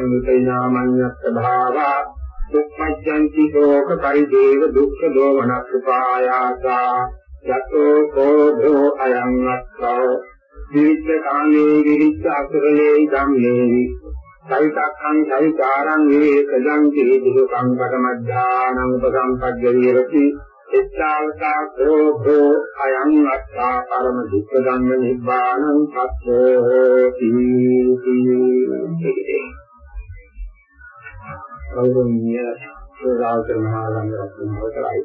තේ සංවිපරිණාමඤ්ඤත් භාවා දුක්ඛජ්ජන්ති ශෝක පරිදේව දුක්ඛ දෝමනස්සුපායාසා යතෝ කෝධෝ අයං අත්තා විවිච්ඡ කාමේ විවිච්ඡ අසුරලේ ධම්මේහි සවිතක්ඛං සවිකාරං වේකජං කිරිදුක සංකටමද්ධානං උපසම්පජ්ජ විරති එච්ඡාවතා කෝධෝ අයං අත්තා පරම දුක්ඛ ධම්ම නිබ්බානං සත්‍යෝ තී ගෞරවනීය සෝදාවතර මහා සංඝරත්නය අවසරයි.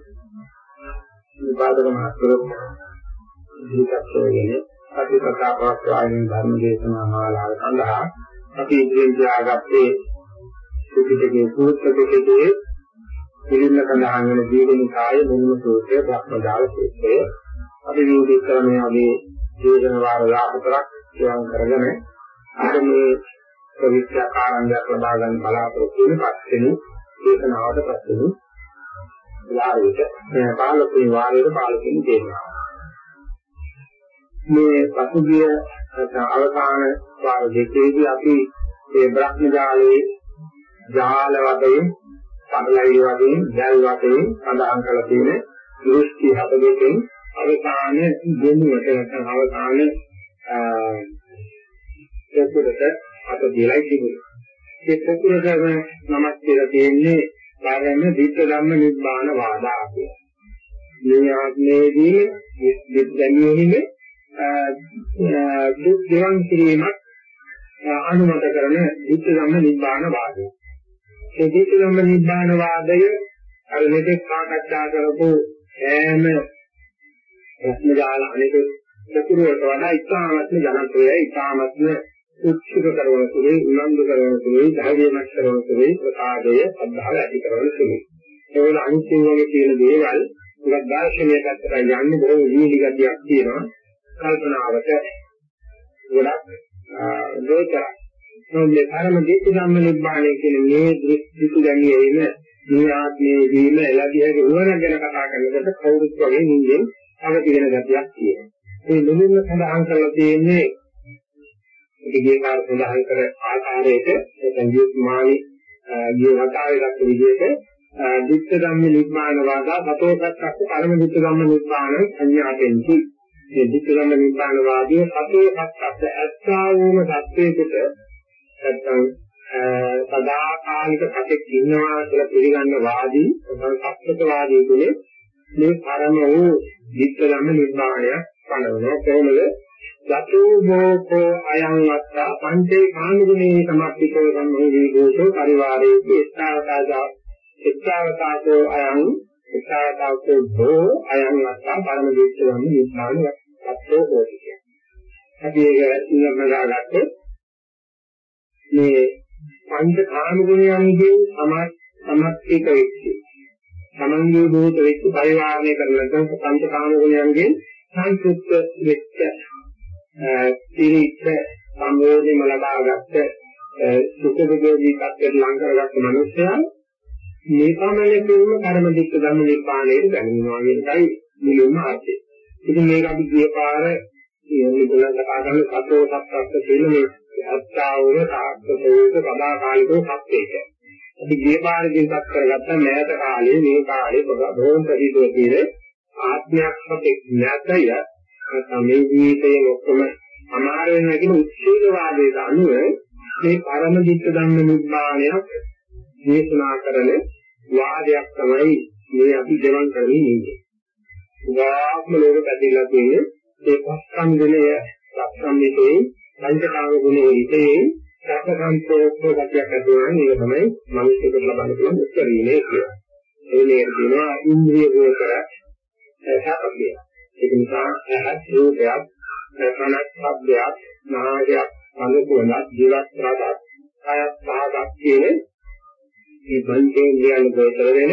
විපාදක මහත්වරු දීකත්වයෙන් අතිපතා පවත්වාගෙන ධර්ම දේශනා මාලාව සඳහා අපි ඉදිරියෙන් තියාගත්තේ සුපිටකේ සූත්‍ර දෙකේ පිළින්න සඳහන් වෙන දීගනිකාය මුල්ම සූත්‍රය බ්‍රහ්මජාල සූත්‍රය අපි මේ විස්තරණය අපි දේශන වාර 14ක් ශ්‍රවණ කරගෙන අද මේ ප්‍රවිත්‍යාකාරණයක් ලබා ගන්න බලාපොරොත්තු වෙන පස්වෙනි දේශනාවට පස්වෙනි වාරයට මේ 15 වෙනි වාරයට 15 වෙනි දේශනාව. මේ පසුගිය අවසාන වාර දෙකේදී අපි මේ බ්‍රහ්මජාලයේ ජාල වශයෙන්, පරිලයි වශයෙන්, දැල් වශයෙන් සඳහන් කරලා තියෙන දෘෂ්ටි හතකින් අවසාන දෙනුවට නැත්නම් අවසාන ඒකකට අත දෙලයි තිබුණේ. ඒ පොකුරකම නමක් කියලා තියෙන්නේ පාරම දිට්ඨ ධම්ම නිබ්බාන වාදා කියලා. මේ ආත්මයේදී විද්‍යාවෙන්නේ දුක් දෙවන් කිරීමක් අනුමත කරන දිට්ඨ ධම්ම නිබ්බාන වාදය. ඒ දිට්ඨ ධම්ම නිබ්බාන වාදය අර මෙතෙක් සාකච්ඡා කරපු ඈම ප්‍රශ්නජාල අනික සතුරුවට වඩා ඉතාමත්ම ජනප්‍රියයි ඉතාමත්ම උත්සුක කරන සුළුයි උනන්දු කරන සුළුයි ධෛර්යමත් කරන සුළුයි ප්‍රකාශය අද්ධාල ඇති කරන සුළුයි ඒවල අනිත්‍ය වගේ තියෙන දේවල් උගත් දර්ශනය පැත්තට යන්නේ බොහෝ වීලි ගතියක් තියෙනවා. කල්පනාවට ගොඩක් දෝතරයි මොන්නේ පරම දීප්ති ධම්ම නිබ්බාණය කියන මේ දෘෂ්ටි ගැනීම මේ ආත්මයේ දීම එළදිහගේ උවරක් ගැන කතා කරනකොට කවුරුත් වගේ නිින්දෙන් අවදි වෙන ගතියක් තියෙනවා. මේ මුලින්ම සඳහන් කරලා තියෙන්නේ ඉතිගේ කාර්ය සඳහන් කර ආකාරයට සංජීව කුමාරි ගිය වතාවේ දක්ව විදිහට දිත්ත ධම්ම නිර්මාණ වාදා සතෝසත්ක්ක පරම දිත්ත ධම්ම නිර්මාණ සංඥාතෙන්ති මේ දිත්ත ධම්ම නිර්මාණ වාදී සතෝසත්ක්ක ඇත්තා වූම සත්‍යයකට නැත්නම් සදාකාලික සතෙක් ඉන්නවා කියලා පිළිගන්න වාදී නැත්නම් සත්‍යක වාදී තුනේ මේ පරම වූ දිත්ත ධම්ම නිර්මාණය පනවනවා. කොහොමද? යතෝ මොකෝ අයං වත්තා පංචේ කාමගුණේ සමප්පිතෝ සම්මෝහී දෝෂෝ පරිවාරේ ඒස්තාවතාජා ඒස්තාවතාජෝ අයං ඒස්තාවතාජෝ භෝ අයං වත්තා පරම දීක්ෂ වන්නේ නිස්මාන වත්තෝ හෝති කියන්නේ. අපි ඒක ඉන්නමදාගත්තොත් මේ පංච කාමගුණයන්ගේ සමත් සමත්තික වෙච්ච සමන්ගේ දෝෂ වෙච්ච පරිවාරණය කරන නැත්නම් පංච කාමගුණයන්ගේ සංකෘප්ත වෙච්ච පිරිච්ච සම්මෝධිම ලබාගත්ත සුඛ විදෝදී තත්ත්වයට ලං කරගත්ත මිනිසයා මේ පමණ කියුම කර්ම දික්ක ධම්ම නිපාණයට දැනෙනවා කියන එකයි මුලින්ම ආර්ථය. ඉතින් මේක අපි ගිය පාර මේගොල්ලන් කතා කරන සතෝ සත්‍යස්ස කියන මේ අත්තාවර තාක්ෂතෝක සදාකාලිකව සත්‍යයක. අපි ගිය පාරකින් පත් කරගත්ත මෑත කාලේ මේ කාලේ බොහෝම ප්‍රතිදෝ කියන ආත්මයක් සතෙක් නැතය මේ ජීවිතයේ ඔක්කොම අමාරු වෙනවා කියන උච්චේද වාදයට අනුව මේ පරම දිට්ඨ ධම්ම නිබ්බාණයක් දේශනා කරන වාදයක් තමයි මේ අපි දෙවන් කරමින් ඉන්නේ. වාක්ම ලෝක පැතිරලා තියෙන ඒ පස්කන්ධනය සම්මිතේ පංචකාම ගුණයේ ඉතේ සත්සන්තෝක්ඛ ගතියක් ඇති වෙනවා ඒක තමයි මනුස්සයෙකුට ලබන්න පුළුවන් උත්තරීනේ කියලා. ඒ නේද කියනවා ඉන්ද්‍රිය ගෝචර සාපක්ෂය. ඒක නිසා ඇහත් රූපයක් කනත් ශබ්දයක් නාසයක් අනුකූලක් ජීවත් රාගක් කායත් සාගක් කියන මේ පංචේන්ද්‍රයන් ගෝචර වෙන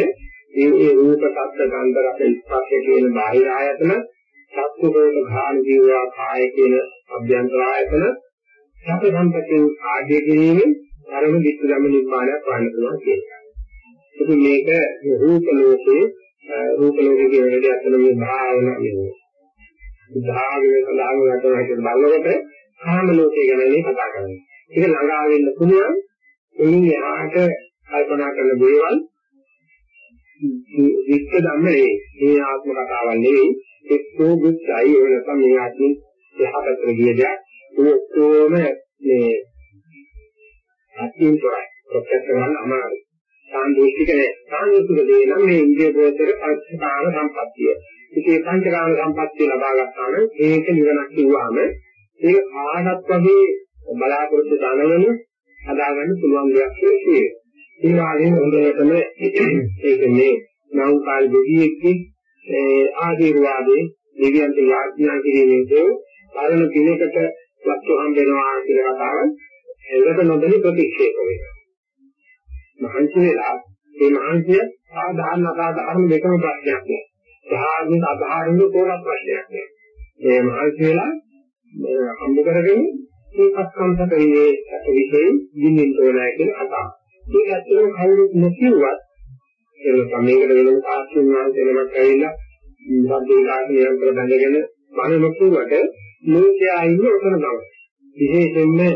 මේ ඒ රූප ශබ්ද ගන්ධ රස ස්පර්ශ කියන බාහිර ආයතන සත්කෝණ භාන ජීවා කාය කියන අභ්‍යන්තර ආයතන සත සම්පතෙන් ආදී කිරීමෙන් අරම විත්ත ධම්ම නිර්මාණයක් වන්න පුළුවන් කියනවා. ඉතින් මේක රූප ලෝකේ රූප ලෝකේ කියන එක ඇත්තම මේ භාවනා නෙවෙයි. උදාහරණයක් සඳහන් කරනවා කියන බලවලට කාම ලෝකේ ගැන මේ කතා කරන්නේ. ඒක ළඟා වෙන්න පුළුවන්. එයින් එහාට කල්පනා කරන දේවල් විත්ත ධම්ම නෙවෙයි. මේ ආත්ම කතාවක් නෙවෙයි. එක්කෝ බුද්ධයි ඒ නැත්නම් මේ ආත්මෙන් එහා පැත්තට ගිය දෙයක්. ඒ ඔක්කොම මේ අත්‍යන්ත ප්‍රත්‍යක්ෂ කරන්න අමාරුයි. සාන්දේශික නෑ. සාන්දේශික දේ නම් මේ ඉන්දිය ගෝචර පංචකාම සම්පත්තිය. ඉතින් පංචකාම සම්පත්තිය ලබා ගන්නා නම් ඒක නිවනක් කිව්වහම ඒක ආහත් වගේ බලාපොරොත්තු දනවන හදාගන්න පුළුවන් දෙයක් නෙවෙයි. ඒ වගේම හොඳටම ඒක මේ නෞකාල් දෙවියෙක්ගේ ආදීර්වාදේ දෙවියන්ට යාඥා කිරීමේදී පරණ දිනකට වස්තු හම් වෙනවා කියලා කතාව එකට නොදැනි ප්‍රතික්ෂේප වෙනවා. මහන්සි වෙලා මේ මහන්සිය සාධාරණ අසාධාරණ දෙකම ප්‍රශ්නයක් නෑ. ධාර්මික අධාර්මික තෝරන ප්‍රශ්නයක් නෑ. මේ මහන්සි වෙලා හම්බ කරගෙන මේ අස්කම්සක මේ විශේෂ දින්නින් තෝරලා කියන කතාව. ඒක ඇත්තටම කවුරුත් නොකියුවත් ඒක සමේකට වෙනම සාක්ෂින් වහන්සේනමක් ඇවිල්ලා සම්පූර්ණ කාර්යයන් කර බඳගෙන බණ නොකියුවට ලෝකයා ඉන්නේ ඔතන තමයි. විශේෂයෙන්ම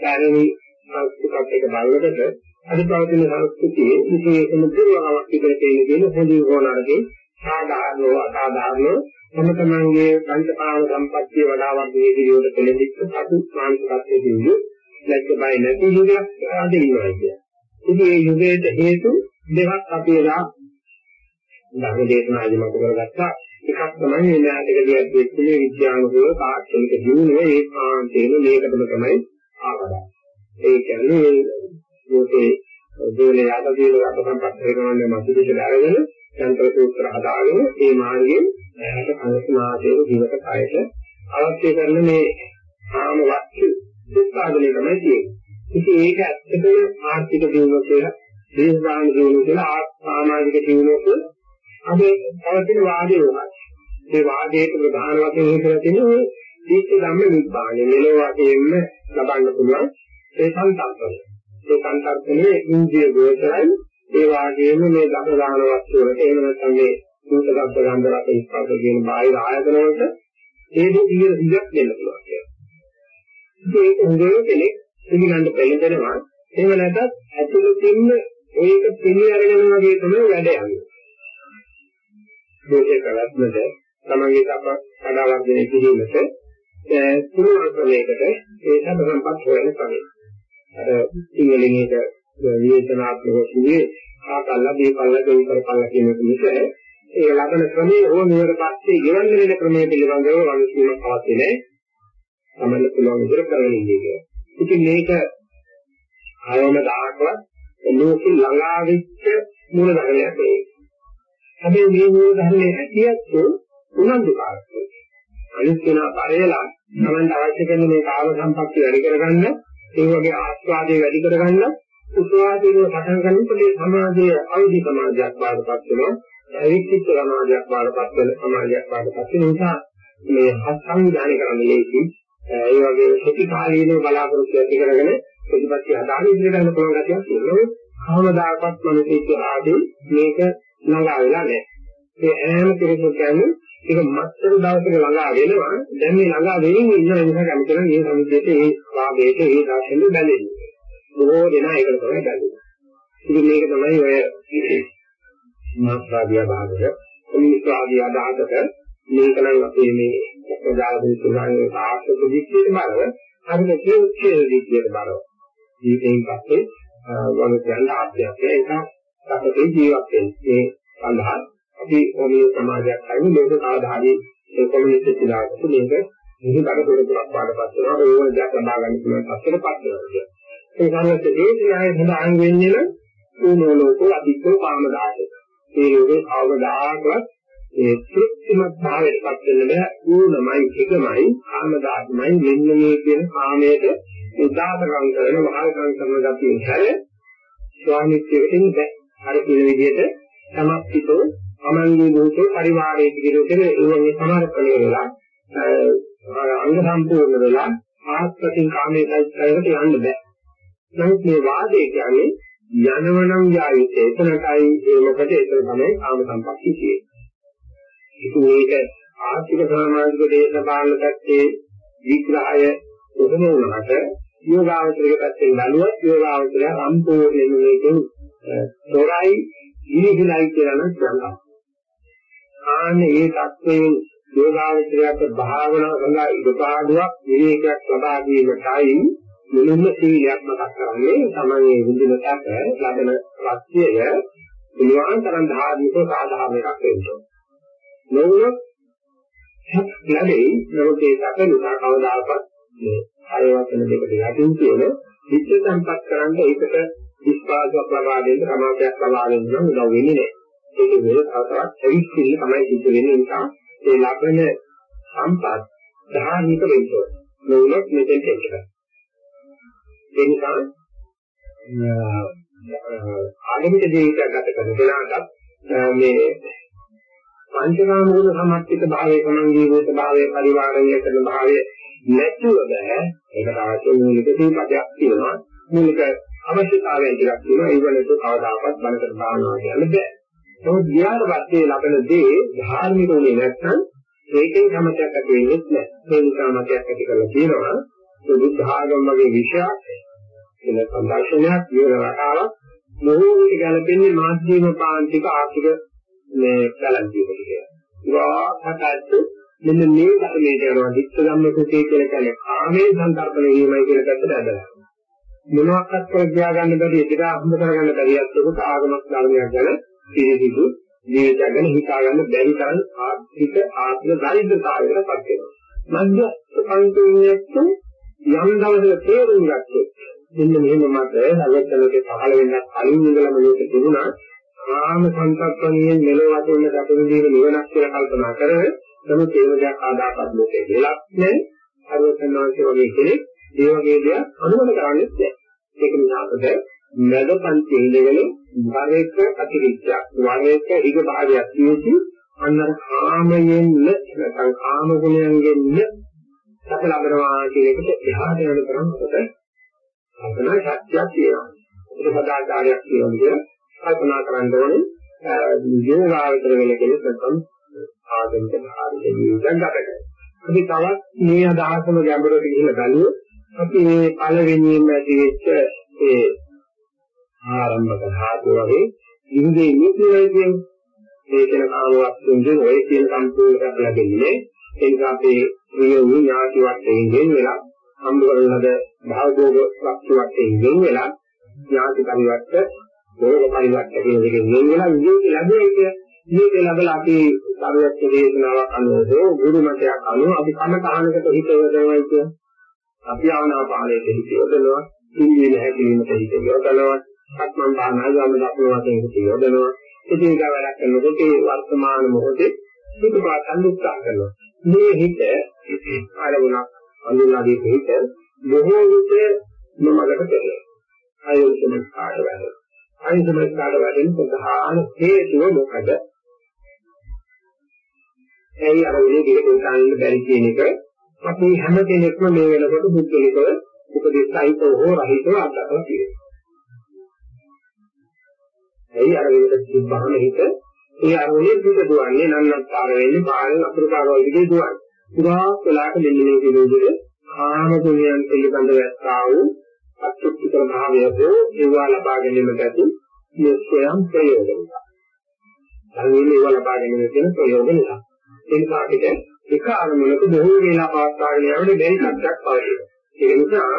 කාරණි සංස්කෘතිකත් එක බලනකොට අද පවතින සංස්කෘතියේ විශේෂම දුර්වලතාවක් විදිහට තියෙන දෙන හොඳින් හොනාරගේ සාධාරණව අසාධාරණව තම තමන්ගේ පංචපාව සම්පත්තිය වඩා වර්ධනය කිරීමට පෙළඹිච්ච සතු මානසිකත්වයේ දිනු ලැජ්ජ බය නැති යුගයක් ආදී වෙනවා කියන්නේ. ඉතින් මේ යුගයට හේතු දෙකක් අපි එදා ධර්ම දේශනාදී මත කරගත්තා. එකක් තමයි මේ ඥාතිකදී ඇතුළේ තියෙන විද්‍යානුකූල තාක්ෂණික දියුණුව ඒ කාන්තේම මේකටම තමයි ආවදා. ඒ කියන්නේ මේකේ දෝලේ ආදී වල සම්පත් කරගන්න මතුපිට අරගෙන යන්ත්‍ර සූත්‍ර හදාගෙන මේ මාර්ගයෙන් ඇයට කනස්නාදයේ ජීවිත කායයට අවශ්‍ය කරන මේ ආම වස්තු උත්පාදනය තමයි තියෙන්නේ. ඉතින් ඒක ඇත්තටම ආර්ථික දියුණුව කියලා, දේශපාලන දියුණුව කියලා, සමාජික දියුණුව කියලා අද පවතින වාදේ උනා. මේ වාදයේ ප්‍රධාන වශයෙන් හේතුව තියෙන්නේ දීක්ෂ ධම්ම නිබ්බාණය. මෙලොව වශයෙන්ම ලබන්න පුළුවන් ඒ සංකල්පය. ඒ සංකල්පනේ ඉන්ද්‍රිය ගෝචරයි ඒ වාගේම මේ දස දාන වස්තු වලට එහෙම නැත්නම් මේ සූත ගබ්බ ගන්ධ රස ඉස්පර්ශ කියන බාහිර ආයතන වලට ඒ දේ 100ක් දෙන්න පුළුවන්. ඒක හොඳේ කෙනෙක් පිළිගන්න පෙළඹෙනවා. එහෙම නැත්නම් ඇතුළතින්ම ඒක පිළි අරගෙන වගේ තමයි වැඩ යන්නේ. මේක කරත්නද තමන්ගේ තප කඩාවර්ධනය කිරීමට පුළුවන් ක්‍රමයකට ඒ සම්පත් හොයන තමයි. අර සිංහලෙන් ඒක විවේචනාත්මකව කියේ ආකල්ලා දීපල්ලා දෙවි කරපල්ලා කියන එක ඒ ලබන ක්‍රමයේ හෝ නිවර පස්සේ ගෙවන්න වෙන ක්‍රමයේ පිළිබඳව වගකීමක් පවතින තමයි පුළුවන් විදිහට කරගෙන ඉන්නේ කියලා. ඉතින් මේක ආයම දායකවත් ලෝකෙ ළඟා වෙච්ච මූල ධර්මයක් නේ. හැබැයි මේ මූල ධර්මයේ ඇතියත් උනන්දු කාර්යය. අනිත් කෙනා පරේලා තමන්ට අවශ්‍ය කරන මේ කාම සම්පත්තිය වැඩි කරගන්න, ඒ වගේ ආස්වාදේ වැඩි කරගන්න උත්සාහයෙන් පටන් ගන්නකොට මේ සමාජයේ අවදි සමාජයක් බාරපත් වෙනවා. විචිත්ත සමාජයක් බාරපත් වෙන සමාජයක් බාරපත් වෙන නිසා මේ හත් සංවිධානය කරන්න ලේසි. ඒ වගේ ප්‍රතිකාලීනව බලාපොරොත්තු ඇති කරගෙන ප්‍රතිපත්ති හදාගෙන ඉදිරියට යන්න පුළුවන් ගැටියක් තියෙනවා. කවමදාකවත් මනසේ ආදී මේක ළඟා වෙලා නැහැ. ඒ ඈම කෙරෙන්න කියන්නේ ඒක මත්තර දවසක ළඟා වෙනවා. දැන් මේ ළඟා වෙමින් ඉන්න නිසා කැමති නම් මේ සමුදේට ඒ වාගේට ඒ දාසෙන් බැඳෙන්නේ. බොහෝ දෙනා ඒකට තමයි බැඳෙන්නේ. ඉතින් මේක තමයි ඔය මාත්‍රාදිය භාගක කොමිස්වාදී අදහසක මේක නම් අපේ මේ ප්‍රජාපති තුනගේ සාර්ථක දික්කේ බලව අපිට කියුච්චේ දික්කේ බලව. ඊටෙන් පස්සේ වගේ කියන්න ආත්‍යයක් ඒක අපේ ජීවත් වෙන්නේ සඳහා අපි ඔමේ සමාජයක් හරි මේක සාධාරණ ඒ කොමියුනිස්ට් ඉලාකට මේක නිහි බඩ පොරොත්තුවක් පාඩපත් වෙනවා. ඕන දෙයක් ලබා ගන්න පුළුවන් තත්ත්වයකටපත් වෙනවා ඒ කාලෙත් ඒ න්‍යාය සඳහන් වෙන්නේ නම් ඕනෝලෝකෝ අධිකෝ කාමදායක ඒ ලෝකේ අවදාහකවත් ඒ තෘප්තිමත් භාවයටපත් වෙන්න බෑ. ඌනමයි එකමයි කාමදායකමයි මෙන්න මේ කියන කාමයට උදාහරණ කරන මහල්කම් කරන ගතිය හැර ස්වාමිත්වයෙන් බෑ. අර කියන විදිහට සමස්තිතෝ අමංගී භූතෝ පරිවාරයේ කියන ඒ වගේ සමර්පණය වෙලා අංග සම්පූර්ණ වෙලා ආත්මකින් කාමයේ සයිස්කයකට යන්න බෑ. නමුත් මේ වාදේ කියන්නේ යනවනම් යායුත් එතනටයි ඒ මොකද එතන තමයි කාම සම්පatti කියන්නේ. ඒක මේක ආර්ථික සමාජික දේශපාලන පැත්තේ විග්‍රහය උදම වුණාට යෝගාවචරයේ පැත්තෙන් බලුවත් යෝගාවචරය සම්පූර්ණයෙන්ම මේකෙන් තොරයි ඉනිහිලයි කියලා නම් කියනවා. ආන්නේ මේ தත්වයෙන් යෝගාවචරයට භාවනා සඳහා ඉදපාඩුවක් විවේකයක් ලබා දීමටයි මුලින්ම සීලයක් මතක් කරන්නේ තමයි විඳින තැක ලබන රත්‍යය පුළුවන් තරම් ධාර්මික සාධාරණ එකක් වෙනවා. නොවුනොත් ලැබෙයි නමුත් ඒ තැක නිසා කවදාකවත් මේ ආය වචන දෙකට යටින් කියන විච්ඡ සම්පත් කරන්න ඒකට විස්පාදයක් ලබා දෙන්න සමාජයක් ලබා දෙන්න නම් උදව් වෙන්නේ නැහැ. ඒක වෙන තවත් ඇවිස්සිල්ල තමයි සිද්ධ වෙන්නේ. නිසා ඒ ලබන සම්පත් ධාර්මික වෙන්න ඕනේ. නොවුනොත් මෙතෙන් එන්න. ඒ නිසා ආගමික ජීවිතයක් ගත කරන කෙනාට මේ පංචකාම ගුණ සමර්ථිත භාවයේ සමංගීභූත භාවයේ පරිවාරණය කරන භාවයේ නැතුව බෑ. ඒකට අවශ්‍ය මූලික දීපදයක් තියෙනවා. මූලික අවශ්‍යතාවයන් ටිකක් තියෙනවා. ඒ වලට කවදාකවත් බලකට දානවා කියන්නේ බෑ. නමුත් ගියාට පස්සේ ලබන දේ ධාර්මික උනේ නැත්නම් ඒකෙන් සමතයක් ඇති වෙන්නේ නැහැ. ඒ නිසා මතයක් ඇති කරලා කියනවා බුද්ධ ආගම වගේ විෂයක් එන සංදර්ශනයක් විවර රටාවක් බොහෝ විට ගැලපෙන්නේ මාධ්‍යම පාන්තික ආර්ථික මේ කලන්තියකට කියලා. වාහකට මෙන්න මේ ධර්මයේ යනවා විත්ත ධම්ම කුසේ කියලා කියන්නේ කාමයේ සංකල්පන වීමයි කියලා පැත්තට ඇදලා. මොනවාක්වත් කර ගියා ගන්න බැරි එදිට අහඹ කරගන්න බැරියත් උකට ආගමක් ධර්මයක් ගැන පිළිසිදු ජීවිතය ගැන හිතා ගන්න බැරි තරම් ආර්ථික ආත්ම දරිද්‍රතාවයකට පත් වෙනවා. මධ්‍ය සංකේතයත් යම් දවසක තේරුම් ගත්තොත් මෙන්න මෙහෙම මත හැවැත්තලක පහළ වෙන්න කලින් ඉඳලම මේක තිබුණා. ආම සංකප්පණියෙන් මෙලොව වශයෙන් දකින දේ නිවනක් කියලා කල්පනා කරගෙන නමුත් ඒ වගේ ආදාපත් ලෝකේ වෙලක් නැහැ. අරවතනාංශ වගේ කෙනෙක් ඒ වගේ දෙයක් අනුමත කරන්නේ නැහැ. ඒක නිසා අපිට මැද පන්ති ඉඳගෙන වරේක අතිරික්තයක් වරේක ඊග භාගයක් තියෙති අන්නර කාමයෙන් නැත්නම් කාම ගුණයෙන් සැප ලබනවා කියන එකට එහාට යන තරම් අපට කල්පනා ශක්තියක් තියෙනවා. ඒක සදාචාරයක් කියනවා කියන කල්පනා කරන්න ඕනේ යෝගාවතර වෙන කෙනෙක් නැත්නම් ආගමික ධාර්මික ජීවිතයක් ගත කරනවා. අපි තවත් මේ අදහසම ගැඹුරට ගිහිල්ලා බලුවොත් අපි මේ පළවෙනියෙන්ම ඇති වෙච්ච ඒ ආරම්භක ධාතු වගේ ඉන්දේ නිකුලයි කියන්නේ මේ කියන කාමයක් තුන්දෙන් ඔය කියන සම්පූර්ණ ලැබෙන්නේ ඒ නිසා අපේ ප්‍රිය වූ ඥාති වටේින් ගෙන් වෙලා හම්බ කරලද භාවෝග වස්තු වටේින් ගෙන් වෙලා ඥාති පරිවර්ත භෝග පරිවර්ත කියන දෙකෙන් ගෙන් වෙලා විදේක ලැබෙන්නේ මේක ලැබලා අපි සාරවත් දේශනාවක් අනුව හෝ ගුරු මතයක් අනුව අපි කන කහනකට හිත යොදවයි කියන්නේ අපි ආනාපානයේ හිත යොදනවා ඉන්නේ නැහැ කියන හිත යොදනවා සක්මන් භාවනාව යන දක්න වශයෙන් කියවදනවා. ඉතින් ඒක වැඩක් කරනකොට ඒ වර්තමාන මොහොතේ පිටපාතන් උත්සාහ කරනවා. මේ හිත ආරමුණක් අඳුනාගේ හිත බොහෝ විට මමකට පෙරේ. ආයෝජන කාර්ය වැඩ. ආයෝජන කාර්ය වැඩෙන් ප්‍රධාන හේතුව මොකද? එයි අර උනේ දෙක උදාහරණ බැරි කියන එක අපි හැම කෙනෙක්ම මේ වෙනකොට බුද්ධලිකව උපදේශ සහිතව හෝ රහිතව අත්දකලා තියෙනවා. එයි අර වෙනද තිබ්බහම හිත ඒ අරමුණේ පිට දුවන්නේ නන්නත්තර වෙන්නේ පාරේ අතුරු පාරවල් දිගේ දුවන්නේ. පුරා වෙලාවට මෙන්න මේ විදිහට කාම ගුණයන් පිළිබඳව ඇත්තා වූ අත්‍යුක්තර භාවයෝ ඒවා ලබා ගැනීමට ඇති මේ ස්වයං ප්‍රයෝජන. අනිත් ඒවා ලබා ගැනීම කියන ප්‍රයෝජන. ඒ නිසා අපිට එක අරමුණක බොහෝ වේලා පවත්වාගෙන යන්නේ බැරි කටක් පවතිනවා. ඒ නිසා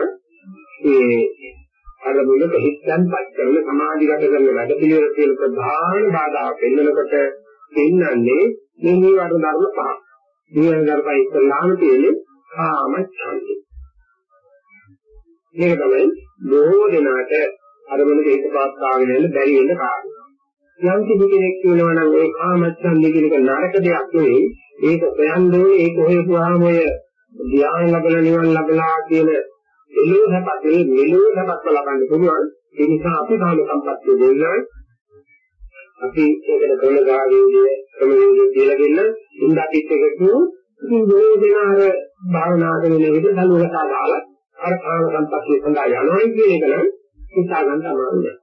මේ අරමුණක හිතන්පත් කරන සමාධිගත කරන වැඩ පිළිවෙල කියන ප්‍රධාන බාධා පෙන්වනකොට පෙන්වන්නේ මේ නිවර්ණ ධර්ම පහ. නිවර්ණ ධර්ම ඉස්සල්ලාම තියෙන්නේ කාම ඡන්දය. මේක තමයි බොහෝ දෙනාට අරමුණක එකපාරට ආගෙන යන්න බැරි වෙන කාරණා. යම් කිසි කෙනෙක් කියනවා නම් ඒ කාම ඡන්දය කියන එක නරක දෙයක් නෙවෙයි. ඒක හොයන්නේ ඒක හොයපුවාම ඔය ධ්‍යාන ලැබලා නිවන් ලැබලා කියන එළෝ හැපත් මෙලෝ හැපත් ලබන්න පුළුවන්. ඒ නිසා අපි කාම සම්පත්තිය දෙන්නා අපි ඒකට ගොනගාවේදී ක්‍රමවේදී කියලා දෙන්න ඉඳ අපිත් එක කියමු. ඉතින් වේදනාර භාවනා කරන විදිහ දලුවකට දාලා අර කාම සම්පත්තිය සඳහා යනවා කියන එක නම් හිතා ගන්න අමාරුයි.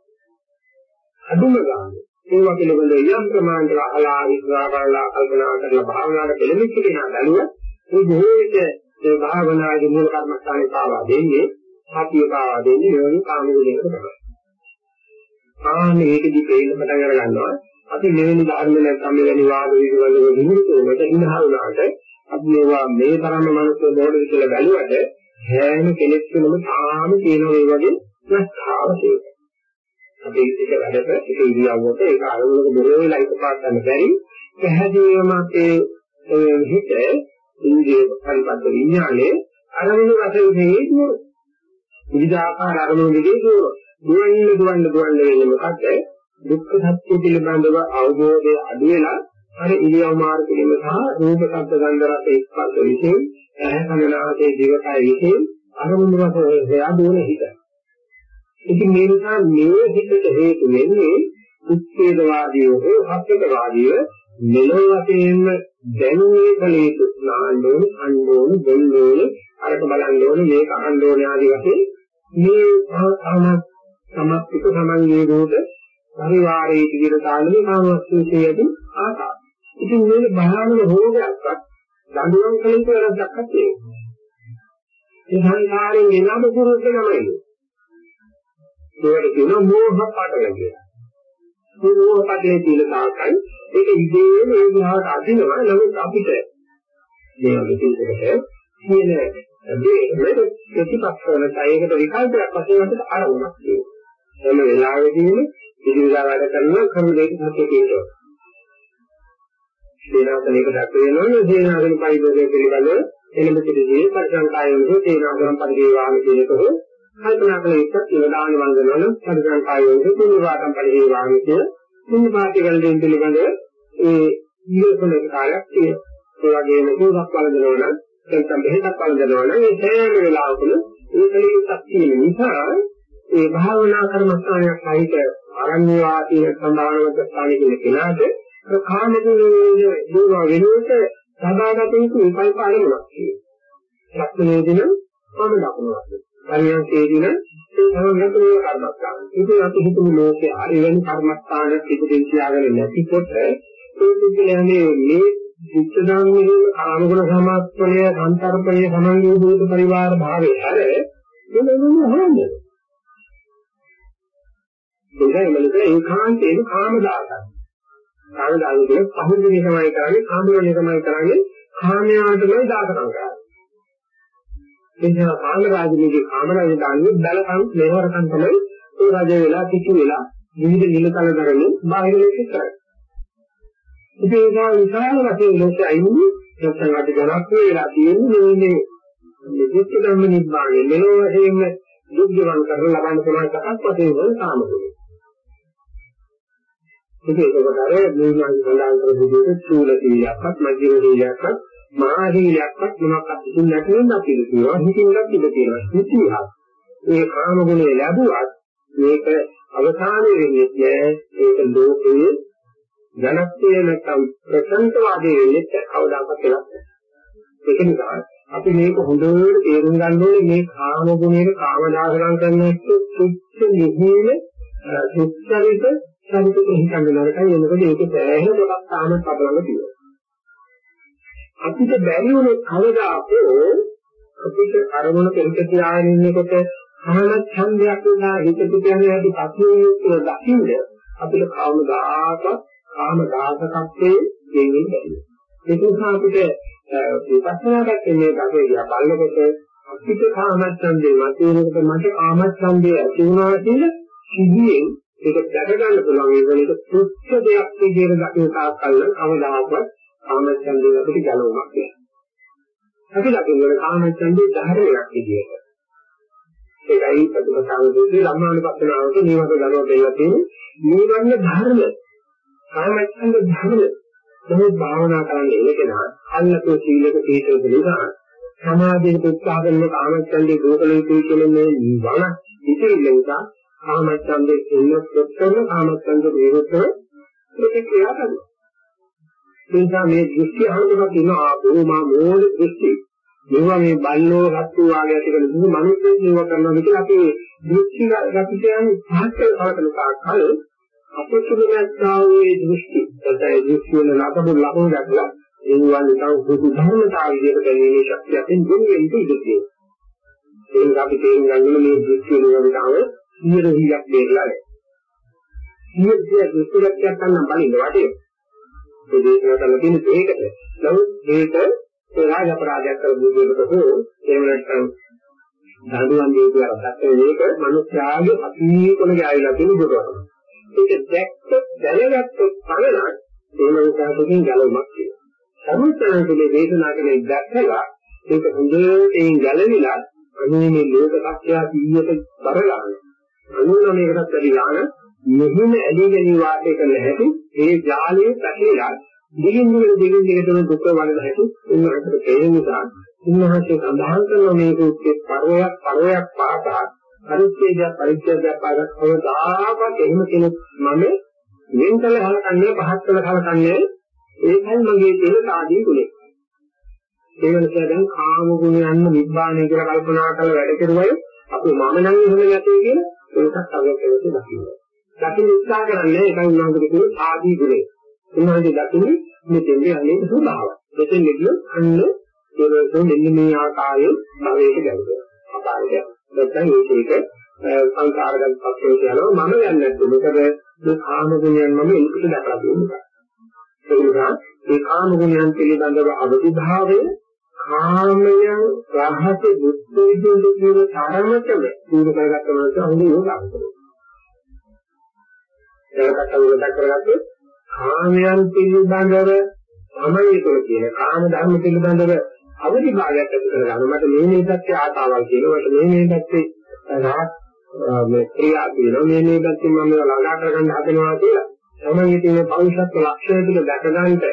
අදුම ගන්න. ඒවා පිළිබඳ යම් ප්‍රමාණයක අහලා විස්සා කරලා කල්පනා කරලා භාවනාවට පෙළඹෙච්ච කෙනා බැලුව ඒ බොහෝ විට ඒ භාවනාවේ මූල කර්මස්ථානේ පාවා දෙන්නේ සතිය පාවා දෙන්නේ මෙවැනි කාම විදිහකට තමයි. ආන්නේ ඒකදී පේන්න පටන් අර ගන්නවා අපි මෙවැනි ධර්ම නැත්නම් මෙවැනි වාද විදිහවල විමුක්තවකට ඉඳහා වුණාට අපි මේවා මේ තරම්ම මනුස්ස මොඩල් කියලා බැලුවට හැම කෙනෙක් තුළම තාම තියෙන මේ වගේ ප්‍රස්තාව තියෙනවා. අපි ඒක වැඩක ඒක ඉරියව්වක ඒක අරමුණක බොරෝ වෙලා එකපාරට ගන්න බැරි පැහැදිලිවම අපේ හිත ඉන්දිය පරිපද්ද විඥානේ අරමුණු රසයේ හේතුව විවිධාකාර අරමුණු දෙකේ දුවන්න දුවන්න දුවන්න වෙන්නේ මොකද දුක්ඛ සත්‍ය පිළිබඳව අවබෝධය අඩු වෙලා අර ඉරියව් මාර්ග පිළිම සහ රූප ශබ්ද ගන්ධ රස ස්පර්ශ විශේෂ ඇහැ කනනාසයේ දිවකය විශේෂ අරමුණු රස හොයා දුවන හිත. ඉතින් මේ නිසා මේ හිතට හේතු වෙන්නේ උච්ඡේදවාදී හෝ හත්කවාදීව මෙලොව වශයෙන්ම දැනුමේ කලේතු නාන්නෝන අන්නෝන බොන්නෝන අරක බලන්න ඕනේ මේක අහන්න ඕනේ ආදී වශයෙන් මේ ආම සමස්තික සමංගේ රෝධ පරිවාරයේ කියන කාලේ කාමස්තුතියදී ආකාර. ඉතින් මේ භයානක රෝගයක්වත් දඬුවම් කළ යුතු වැරද්දක්වත් නෙවෙයි. ඒ සංසාරයෙන් එනම පුරුද්ද තමයි. ඒකට කියනවා මෝහ පාඩල කියලා. මේ මෝහ පාඩලේ තියෙන තාක්කයි ඒක ඉදීම ඒ විහාරට අදිනවා නමුත් අපිට මේ විදිහට කියන දේ ප්‍රතිපක්ෂවල තයකට විකල්පයක් වශයෙන් අපිට අරමුණක් තියෙනවා. හැම වෙලාවෙදීම ඉදිරියට වැඩ කරන කරුණු දෙක සත්‍ය කියනවා. සේනාසනයක දක්ව වෙනවනේ සේනාසන පරිබෝධය පිළිබඳව එළඹ සිටිනේ පරිසංකායෝද සේනාසන පරිදේවාම කියනකෝ කල්පනා කළ එකක් ඉවදාන වන්දනවල පරිසංකායෝද කුණවාතම් පරිදේවාම කිය මේ පාටිකල් දෙන්න පිළිබඳව ඒ ඉවසන කාලයක් තියෙනවා. ඒ වගේම දුරක් වළඳනවා නම් නැත්නම් බෙහෙතක් වළඳනවා නම් ඒ සෑම වෙලාවකම ඒ කලියුක්ක් තියෙන නිසා ඒ භාවනා කර්මස්ථානයක් සහිත ආරණ්‍ය වාසී සම්භාවනක ස්ථානයේ කියන කෙනාට කාමකේ දුරව වෙනුවට සදාගත යුතු විකල්ප අරමුණක් තියෙනවා. සත්‍යයේදීන මම දක්වනවා. පරියන්කේදීන ඒ සමගතෝ කර්මස්ථාන. ඉතින් අපි හිතමු ලෝකේ එවැනි කර්මස්ථාන පිටුදින් තියාගෙන නැතිකොට ඒ පිළිගන්නේ මේ විච්ඡදානයේ කාමගුණ සමාස්පණය සංතරපණය සමංගී භූත පරිවාර භාවයේ හැර මොනවද හොයන්නේ? ඒකයි මලක ඒකාන්තයෙන් කාම දාසක්. කාම දාන කියන පහුදිනේ තමයි කරන්නේ කාමරණය තමයි කරන්නේ කාමයාටමයි දාසකම් කරන්නේ. ඒ නිසා කාම රාජනීතියේ කාම රාජ්‍ය දාන්නේ බලකම් මෙහෙවරකම් තමයි ඒ රජ වෙලා කිචු වෙලා විවිධ නිලතල දරන්නේ බාහිර ලෝකෙ කරන්නේ. ඉතින් ඒක විශාල වශයෙන් ලෝකෙ අයින්නේ නැත්නම් අද ජනප්‍රිය වෙලා තියෙන්නේ මේ මේ දුක්ඛ ධම්ම නිබ්බාණය මෙලොව වශයෙන්ම දුක් ජීවන් කරලා ලබන්න පුළුවන් එකක් වශයෙන් වල කාමගුණ. ඉතින් ඒකට අර මුලින්ම සඳහන් කරපු විදිහට චූල සීලයක්වත් මධ්‍යම සීලයක්වත් මහා සීලයක්වත් මොනක්වත් ඉතින් නැති වෙන අපි කියනවා. හිතින්වත් ඉඳ තියෙනවා. හිතියක් ඒ කාම ගුණය ලැබුවත් මේක අවසානයේ වෙන්නේ නෑ ඒක ලෝකයේ ජනප්‍රිය නැත්නම් ප්‍රසන්නවාදී වෙන්නේ කවදාකවත් වෙලක් ඒක නිසා අපි මේක හොඳට තේරුම් ගන්න ඕනේ මේ කාම ගුණයේ කාම දාසලං කරන සුච්ච නිහින සුච්චරිත සම්පූර්ණ හිතන්න නරකයි. මොකද ඒක සෑහෙන කොටක් තාමත් අපලඟ තියෙනවා. අපිට බැරි වුණේ කවදාකෝ අපිට අරමුණ පෙරට තියාගෙන ඉන්නකොට මහාන ඡන්දයක් උනා හිත පිටියන්නේ අපි පස්සේ දකින්න අපිට කවමදාක කාම දාසකත්වයේ දෙන්නේ බැහැ. ඒක නිසා අපිට විපස්සනාට මේ කගේ දිහා බලනකොට අපිට කාමච්ඡන්දේ මතේනකට මට කාමච්ඡන්දේ ඇති වුණා කියලා සිහියෙන් ඒක දැක ගන්න පුළුවන් ඒක නික තුච්ච දෙයක් විදිහට දකින තාක් කල් කවදාකවත් කාමච්ඡන්දේ අපිට ගැලවෙන්නේ නැහැ. අපි දකින්නේ කාමච්ඡන්දේ ධර්මයක් විදිහට. ඒකයි ප්‍රතිපදාවේදී ළමානුපස්සනාවට මේවට ගලව දෙලා තියෙන්නේ මේවන්න ධර්ම. කාමච්ඡන්ද ධර්ම. මොහොත් භාවනා කරන්න එනකෙනා අල්ලතෝ සීලක තීතක නිසා සමාධියට උත්සාහ කරන කාමච්ඡන්දේ දුකලේ කියන මේ වන ඉතිරි නිසා කාමච්ඡන්දේ ඉන්න ප්‍රත්‍යම කාමච්ඡන්ද විරුද්ධව ප්‍රතික්‍රියා කරනවා. ඒ නිසා මේ දෘෂ්ටි අනුකම්ප කියන ආපෝමා මෝල දෘෂ්ටි. මේවා මේ බල්ලෝ රත්තු වාගේ ඇති කරන දුරු මිනිස්සු මේවා කරනවා කියලා අපි දෘෂ්ටි ගතියන් පහත් කරන කාකල් අපතුල නැත්තා වූ දෘෂ්ටි. ඒ දෘෂ්ටි වල ලබන ලබන දැක්ලා ඒවා නිකන් සුදු ධර්මතාවය විදිහට ගැනීමේ ශක්තියෙන් දුන්නේ ඉඳී ඒක අපි තේරුම් ගන්න මේ දෘෂ්ටි වලට සියර හිලක් දෙන්නලා නැහැ. සියර සියර දෘෂ්ටියක් ගන්න බලින්න වටේ. ඒ දේශනා කරලා තියෙන ඒකට. නමුත් මේක රාජ අපරාධයක් කරපු දෙයකට හෝ එහෙම නැත්නම් දඬුවම් දීපු අරකට මේක මිනිස්යාගේ අතීතවල ගෑවිලා තියෙන දුරක්. ඒක දැක්ක දැනගත්තොත් පමණක් ඒ මනසකින් ගැලවීමක් තියෙනවා. සමුත්‍රාංශයේ දේශනා කරන දැක්කලා ඒක හොඳට ගැලවිලා අනේ මේ ලෝක සත්‍යය 100ට බරලාන අනුනමයකටත් වැඩි යාන මෙහිම ඇලී ගැනී වාසය කරන හැටි ඒ ජාලයේ පැහැලා දිගින් දිගට දිගින් දිගටම දුක වලන හැටි උන්වහන්සේට තේරෙන නිසා උන්වහන්සේ සඳහන් කරන මේ දුක්ඛේ පරවයක් පරවයක් පාසා පරිච්ඡේදයක් පරිච්ඡේදයක් පාදක් කවදාකවත් එහෙම කෙනෙක් මම වෙන්කල හලකන්නේ පහත් කළ හලකන්නේ ඒකයි මගේ තියෙන සාදී ගුණේ ඒ වෙනසෙන් දැන් කාම ගුණයන් නිබ්බාණය කියලා කල්පනා කරලා වැඩ කරුවයි අපි මම නම් එහෙම නැtei කියලා ඒකත් අවශ්‍යයි දකින්න. දකින්න උත්සාහ කරන්නේ ඒකයි උන්වහන්සේ කියන්නේ ආදී ගුණය. උන්වහන්සේ දකින්නේ මෙතෙන්දී අනේක ස්වභාවය. මෙතෙන් නිදිය අන්න ඒකෝ මෙන්න මේ ආකාරයෙන් භවයට ගැලපෙනවා. අපාරයට. නැත්නම් මේක සංකාරගත පස්සේ කියනවා මම යන්නේ නැද්ද? මොකද මේ කාම ගුණයන් මම ඒකට දැකලා තියෙනවා. ඒ නිසා මේ කාම ගුණයන් පිළිබඳව අවදිභාවය කාමයන් රහස බුද්ධ විදියට කියන තරමටම පුරු කරගත්ත මනස හොඳ යෝගාවචරය. ඒකට උදා කරගත්තොත් කාමයන් පිළිබඳව තමයි ඒක කියන කාම ධර්ම පිළිබඳව අවදි භාගයක් ඇති කරගන්න. මට මේ මේ පැත්තේ ආතාවල් කියනවා. මට මේ මේ පැත්තේ රාත් මේ ක්‍රියා කියනවා. මේ මේ පැත්තේ මම ළඟා කරගන්න හදනවා කියලා. තමයි තියෙන පෞෂත්ව ලක්ෂණ ටික දැක ගන්නට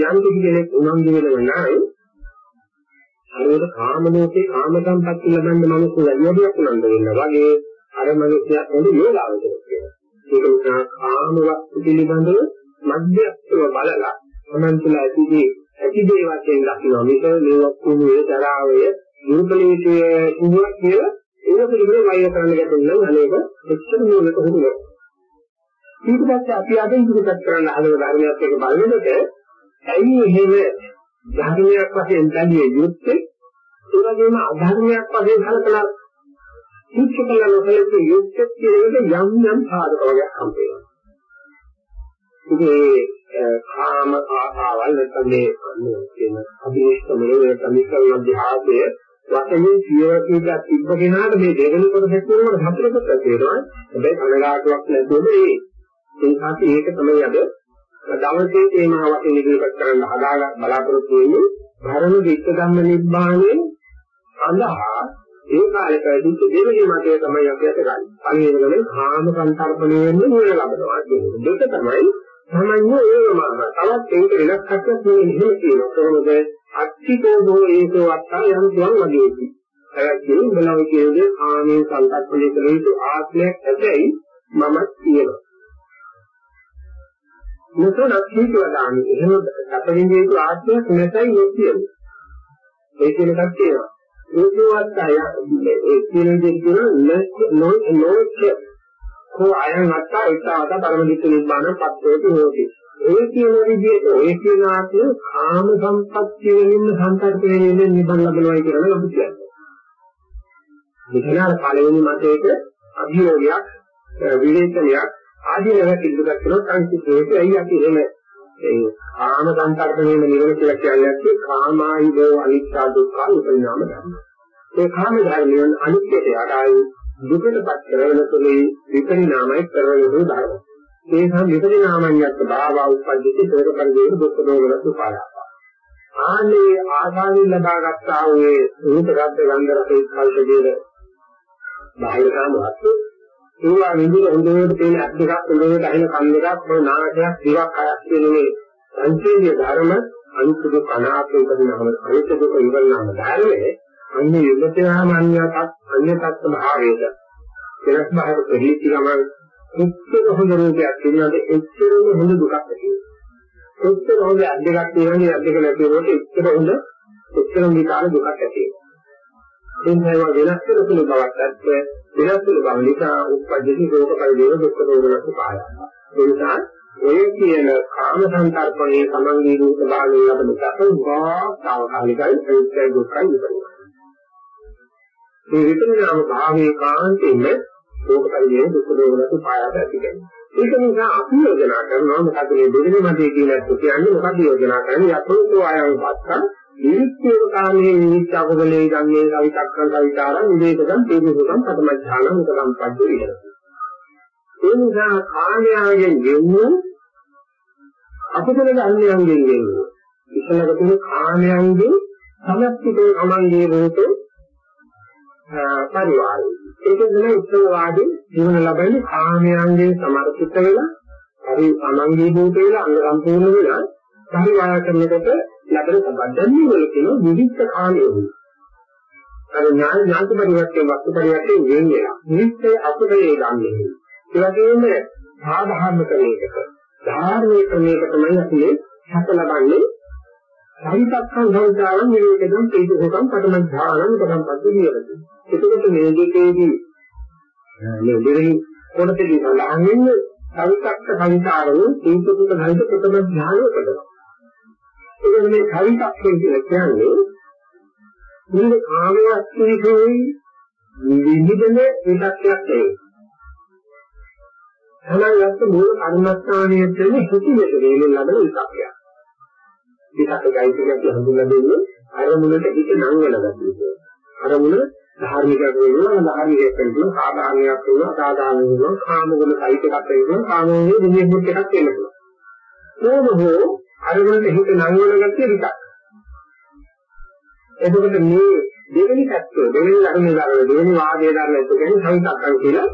යම් කිසි කෙනෙක් උනන්දු වෙනව නම් අරවල කාම ලෝකේ කාම සම්පත් ලබන්න මිනිස්සු වැඩියක් උනන්දු වෙනවා වගේ අර මිනිස්සයා හොඳ යෝගාවචරයක් වෙනවා. ඒක නිසා කාම වස්තු පිළිබඳව මධ්‍යස්ථව බලලා අනන්තල ඇතිදී ඇති දේ වශයෙන් දකිනවා. මේක මේ වස්තුවේ තරාවය දුර්බලීතය ඉන්නවා කියලා ඒක පිළිබඳව වෛර කරන්න ගැටෙන්න අනේක එච්චර නෝලක හුරුනවා. ඊට පස්සේ අපි අද ඉදිරිපත් කරන්න හදන ධර්මයක් එක බලනකොට ඇයි එහෙම ධර්මයක් වශයෙන් බැලිය යුත්තේ ඒ වගේම අධර්මයක් වශයෙන් කලකලා තුච්ච කළ නොකලක යුත්තේ කියන එක යම් යම් සාධක වර්ගයක් හම්බ වෙනවා. ඉතින් කාම ආසාවල් නැත්නම් මේ කියන අභිෂ්ඨමනේ නැත්නම් මිකල් අධ්‍යාසය වශයෙන් කියවකීක තිබ්බ කෙනාට මේ දෙවෙනි කොටස කියනකොට හතරකට තේරෙනවා. හැබැයි කනගාටුවක් නැතුව මේ ඒකත් ඒක තමයි අද දවසේ තේමාවකින් ඉදිරිපත් කරන්න හදාගන්න බලාපොරොත්තු වෙන්නේ ධර්ම විත්ත ධම්ම නිබ්බාණය සඳහා ඒ කාලේ පැවිදි දෙවෙනි මතය තමයි අපි අත ගන්න. පළවෙනිම කාම සංතරපණය වෙන්නේ නුවණ ලබනවා කියන්නේ. දෙක තමයි සමඤ්ඤ ඒවමාන. තවත් ඒක වෙනස් කටක් නෙවෙයි එහෙම කියනවා. කොහොමද? අත්තිකෝ බෝ ඒකෝ අත්තා යම් තුන් වගේදී. අය කියන බලව කියන්නේ ආමේ සංකල්පණය කළ යුතු ආත්මයක් ඇතැයි මම කියනවා. නොතනක් හේතුවදාන්නේ. එහෙම අපරින්දේ යුතු ආත්මයක් නැතයි නොකියන්නේ. ඒ කියන එකක් තියෙනවා. ඒකවත් අය ඒ කියන දේ කියන නො නොච්ච කෝ අයන් අත්තා ඒතාවත පරමදිත්ත නිබ්බාන පත්වේති හොති. ඒ කියන විදිහට ඒ කියන ආත්මය කාම සම්පත්තිය වෙනින් සංකල්ප වෙනින් නිබ්බාන ලැබෙනවා කියලා අපි කියන්නේ. මෙතන පළවෙනි මතයක අභියෝගයක් විවේචනයක් ආදී ඒවා පිළිගත් කරන සංසිද්ධියක ඇයි අපි එහෙම ඒ කාම සංකල්පණයම නිවන කියලා කියන්නේ කාමායි දෝ අනිත්‍ය දුක්ඛ උපරිණාම ධර්ම. ඒ කාම ධර්මයන් අනිත්‍යයට යටායි දුකටපත් කරන තුලේ විපරිණාමයි කරන දු ධර්ම. ඒ සම් විපරිණාමයන්ට භාව උපද්දිත පෙර පරිදේ දුක් දෝමන සුපාරා. ආනේ ආදානින් ලබාගත්තා වූ රූප රද්ද ගන්ධ රස ස්පර්ශ දේද බාහිර කාම වස්තු ඒවා විඳින හොඳට තියෙන අත් දෙකක් හොඳට අහින කන් දෙකක් මොන නාටයක් දිවක් හයක් කියන්නේ සංකේය ධර්ම අනිත්‍ය දුක අනාත්ම වෙනම අනිත්‍ය දුක ඉවරනම ධර්මයේ අන්නේ යුගතයාම අන්‍යතත් අන්‍යතත් භාවයේද වෙනස් භාවයක ප්‍රතිචි ගමන් එච්චර හොඳ රූපයක් තියෙනවාද? එච්චරම හොඳ දුකක් ඇති එච්චර හොඳ අද්දකක් තියෙනවාද? අද්දක නැති වුණොත් එච්චර හොඳ එච්චර විකාර දුකක් ඇති වෙනවා. එනිසා වෙනස් කරපු බවක් ඇත්ත. වෙනස් වෙන බව නිසා උපජ්ජති රෝග පරිදේව දුක්ඛ දෝමනස පාය ඒ නිසා ඔය කියන කාම සංකල්පණයේ සමංගී රූප භාවයෙන් ලබන සතුවා තාවකාලිකයි ඒකයි දුක්ඛයි විපරිණාමයි. මේ විපරිණාම භාවයේ කාන්තෙන්න රෝග පරිදේව දුක්ඛ දෝමනස පායට ඇති කරනවා. ඒක නිසා අපි යෝජනා කරනවා මොකද මේ දෙවෙනි මතයේ කියලාත් කියන්නේ මොකද යෝජනා කරන්නේ? යතෝතෝ ආයම පස්සන් නිත්‍යව කාමයේ නිත්‍ය අකුසලේ ගන්නේ අවිතක්කන් අවිතාරං විවේකයන් තේජසං පදමඥාන මුකලම් පද්ද විහෙර. ඒ නිසා කාමයෙන් ගෙවුණු අකුසල ධර්මයන්ගෙන් ගෙවුණු ඉස්සලක තියෙන කාමයන්ගේ සමස්තිකේ අමංගේ රූප පරිවාරය. ඒක තමයි උත්සවවාදී ජීවන ලබන්නේ කාමයන්ගේ සමර්ථිත වෙලා පරි අමංගේ රූප වෙලා අංග සම්පූර්ණ වෙලා පරිවාර කරනකොට ලැබෙන සම්බන්ධන්නේ වල කියන විවිධ කාණියෝ. අර ඥාන ඥාති පරිවර්තන වස්තු පරිවර්තන වෙන වෙනවා. නිත්‍ය අපුදේ ගන්නේ. ඒ වගේම සාධාරණ ක්‍රමයකට ධාර්මික ක්‍රමයකට තමයි අපි හත ලබන්නේ. සහිතක්කම් සංසාරම් නිරෝධයෙන් තේජෝසම් පදම ධාරණ පදම් පද්ද විරති. එතකොට මේ දෙකේදී මේ දෙවෙනි කොටසේදී සඳහන් වෙන්නේ සවිතක්ක සංසාරෝ තේජෝසුක ධෛර්ය ප්‍රථම ධානය උපදවනවා. ඒක මේ කවිතක්යෙන් කියලා කියන්නේ මුල කාමයක් පිළිසෙයි විවිධන විදක්යක් ඒ. තමයිත් මූල කර්මස්ථානයේ තියෙන හිතිමෙත වේලෙන් ලබන විදක්යක්. විදක්කයි කියන්නේ හඳුන්ලා දෙන්නේ අරමුණට හිත නම් වෙන ගැතියි. අරමුණ ධාර්මික වෙනවා ධාර්මික වෙනවා සාධාරණයක් වෙනවා සාධාරණ වෙනවා කාම ගුණ සහිත එකක් වෙනවා කාම ගුණ දෙවියෙකුට එකක් වෙන්න පුළුවන්. කොහොම හෝ අරමුණට හිත නංවන ගැතිය විතක්. එතකොට මේ දෙවෙනි පැත්ත දෙවෙනි ධර්මයේ ධර්ම දෙවෙනි වාදයේ ධර්ම එක කියන්නේ සංකල්පන් කියලා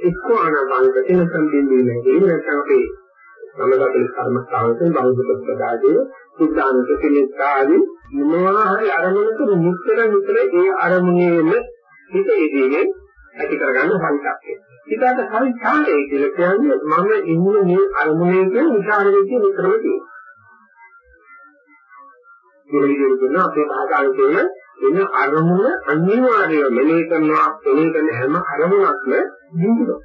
එක්ක ආනාපාන ප්‍රතින සම්බින්දී නැහැ. ඒක නැත්නම් අපේ සමගතල කර්මස්ථානයෙන් බෞද්ධ ප්‍රදාදී සුද්ධාන්ත කෙලෙස්කාදී මොනවා හරි අරමුණක මුත්තර මුතර ඒ අරමුණේම හිත යෙදීනේ ඇති කරගන්න සංකල්පය. ඊට පස්සේ සංස්කාරය කියලා කියන්නේ මම ඉන්නේ මේ අරමුණේ කියන විචාර වෙච්ච විතරම තියෙනවා. මෙහෙම කියන අපේ භාෂාවේ තියෙන එන අරමුණ අනිවාර්යව මෙලේ කරනවා මෙලේ කරන හැම අරමුණක්ම නිදුනවා.